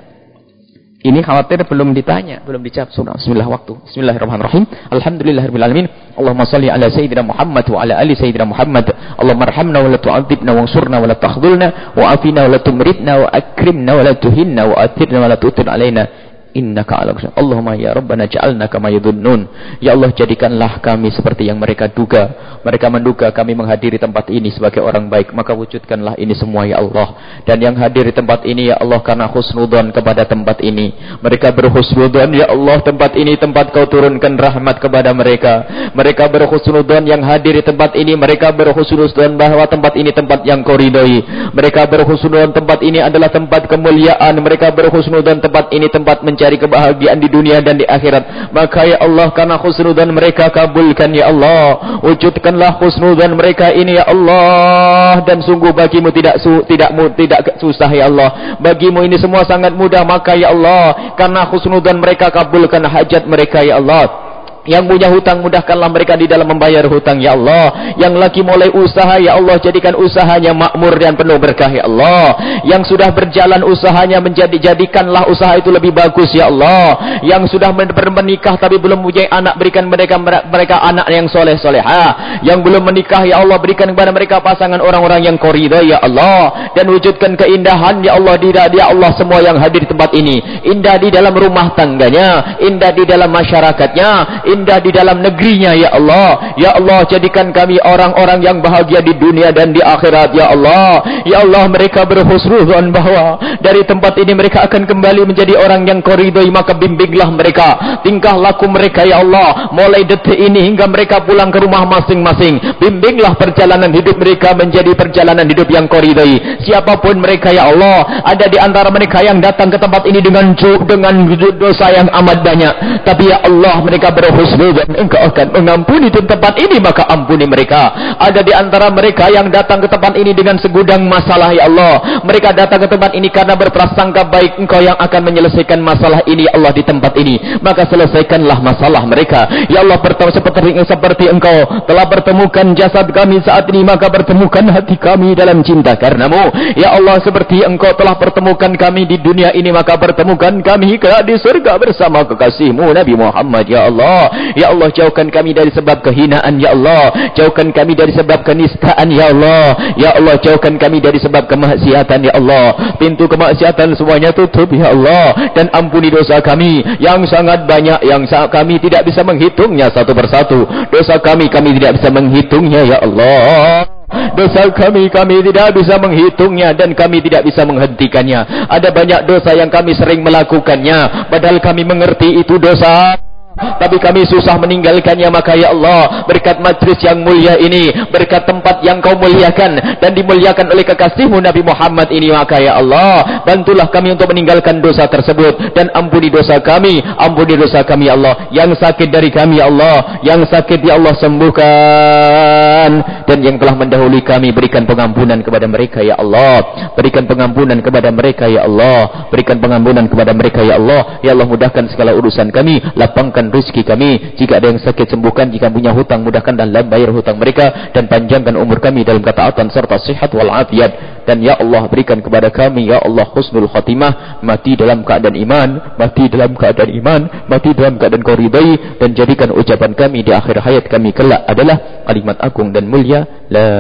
S1: Ini khawatir belum ditanya, belum dijawab. Surah Bismillah waktu. Bismillahirrahmanirrahim. Alhamdulillahirabbil Allahumma salli ala sayyidina Muhammad wa ala ali sayyidina Muhammad. Allahumma arhamna wa la tu'adzibna wa ansurna wa la takhdhulna wa afina wa la tumritna wa akrimna wa la tuhinna wa athirna wa la tu'tir alaina innaka ala Allahumma ya Rabbana ja'alna kama yadhunnun. Ya Allah jadikanlah kami seperti yang mereka duga. Mereka menduga kami menghadiri tempat ini sebagai orang baik. Maka wujudkanlah ini semua ya Allah. Dan yang hadir di tempat ini ya Allah karena husnudon kepada tempat ini. Mereka berhusnudon ya Allah tempat ini tempat kau turunkan rahmat kepada mereka. Mereka berhusnudon yang hadir di tempat ini. Mereka berhusnudon bahwa tempat ini tempat yang kau ridhoi. Mereka berhusnudon tempat ini adalah tempat kemuliaan. Mereka berhusnudon tempat ini tempat mencari kebahagiaan di dunia dan di akhirat. Maka ya Allah karena khusnudan mereka kabulkan ya Allah. Wujudkanlah khusnudan mereka ini ya Allah dan sungguh bagimu tidak su, tidak tidak susah ya Allah. Bagimu ini semua sangat mudah maka ya Allah karena khusnudan mereka kabulkan hajat mereka ya Allah. Yang punya hutang mudahkanlah mereka di dalam membayar hutang ya Allah. Yang lagi mulai usaha ya Allah jadikan usahanya makmur dan penuh berkah ya Allah. Yang sudah berjalan usahanya menjadi jadikanlah usaha itu lebih bagus ya Allah. Yang sudah menikah tapi belum punya anak berikan mereka mereka anak yang soleh soleha. Yang belum menikah ya Allah berikan kepada mereka pasangan orang-orang yang korida ya Allah. Dan wujudkan keindahan ya Allah di ya Allah semua yang hadir di tempat ini. Indah di dalam rumah tangganya, indah di dalam masyarakatnya, indah di dalam negerinya ya Allah. Ya Allah jadikan kami orang-orang yang bahagia di dunia dan di akhirat ya Allah. Ya Allah mereka berhusnuzon bahwa dari tempat ini mereka akan kembali menjadi orang yang koridoi maka bimbinglah mereka. Tingkah laku mereka ya Allah. Mulai detik ini hingga mereka pulang ke rumah masing-masing. Bimbinglah perjalanan hidup mereka menjadi perjalanan hidup yang koridoi siapa pun mereka ya Allah ada di antara mereka yang datang ke tempat ini dengan dengan dosa yang amat banyak. Tapi ya Allah mereka berhusnuzon husnu dan engkau akan mengampuni di tempat ini maka ampuni mereka. Ada di antara mereka yang datang ke tempat ini dengan segudang masalah ya Allah. Mereka datang ke tempat ini karena berprasangka baik engkau yang akan menyelesaikan masalah ini ya Allah di tempat ini. Maka selesaikanlah masalah mereka. Ya Allah pertama seperti, seperti engkau telah pertemukan jasad kami saat ini maka pertemukan hati kami dalam cinta karenamu. Ya Allah seperti engkau telah pertemukan kami di dunia ini maka pertemukan kami di surga bersama kekasihmu Nabi Muhammad ya Allah Ya Allah jauhkan kami dari sebab kehinaan Ya Allah Jauhkan kami dari sebab kenistaan Ya Allah Ya Allah jauhkan kami dari sebab kemaksiatan Ya Allah Pintu kemaksiatan semuanya tutup Ya Allah Dan ampuni dosa kami Yang sangat banyak Yang kami tidak bisa menghitungnya satu persatu Dosa kami kami tidak bisa menghitungnya Ya Allah Dosa kami, kami tidak bisa menghitungnya dan kami tidak bisa menghentikannya. Ada banyak dosa yang kami sering melakukannya. Padahal kami mengerti itu dosa. Tapi kami susah meninggalkannya maka ya Allah berkat majlis yang mulia ini berkat tempat yang kau muliakan dan dimuliakan oleh kekasihmu Nabi Muhammad ini maka ya Allah bantulah kami untuk meninggalkan dosa tersebut dan ampuni dosa kami ampuni dosa kami ya Allah. Yang sakit dari kami ya Allah yang sakit ya Allah sembuhkan. Dan yang telah mendahului kami berikan pengampunan kepada mereka ya Allah. Berikan pengampunan kepada mereka ya Allah. Berikan pengampunan kepada mereka ya Allah. Ya Allah mudahkan segala urusan kami. Lapangkan rezeki kami. Jika ada yang sakit sembuhkan, jika punya hutang mudahkan dalam bayar hutang mereka dan panjangkan umur kami dalam ketaatan serta sehat wal afiat. Dan ya Allah berikan kepada kami ya Allah husnul khatimah, mati dalam keadaan iman, mati dalam keadaan iman, mati dalam keadaan kau ridai dan jadikan ucapan kami di akhir hayat kami kelak adalah kalimat agung dan mulia la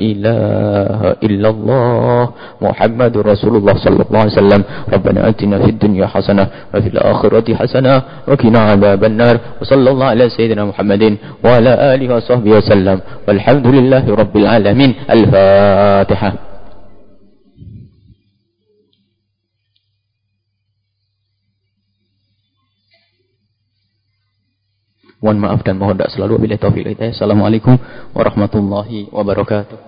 S1: ilaha illallah Muhammadur Rasulullah sallallahu alaihi wasallam. Rabbana atina fid dunya hasanah wa fil akhirati hasanah عذاب النار وصلى الله على سيدنا محمد وعلى آله وصحبه وسلم والحمد لله رب العالمين الفاتحة Mohon maaf dan mohon tak selalu bila taufiq Assalamualaikum warahmatullahi wabarakatuh.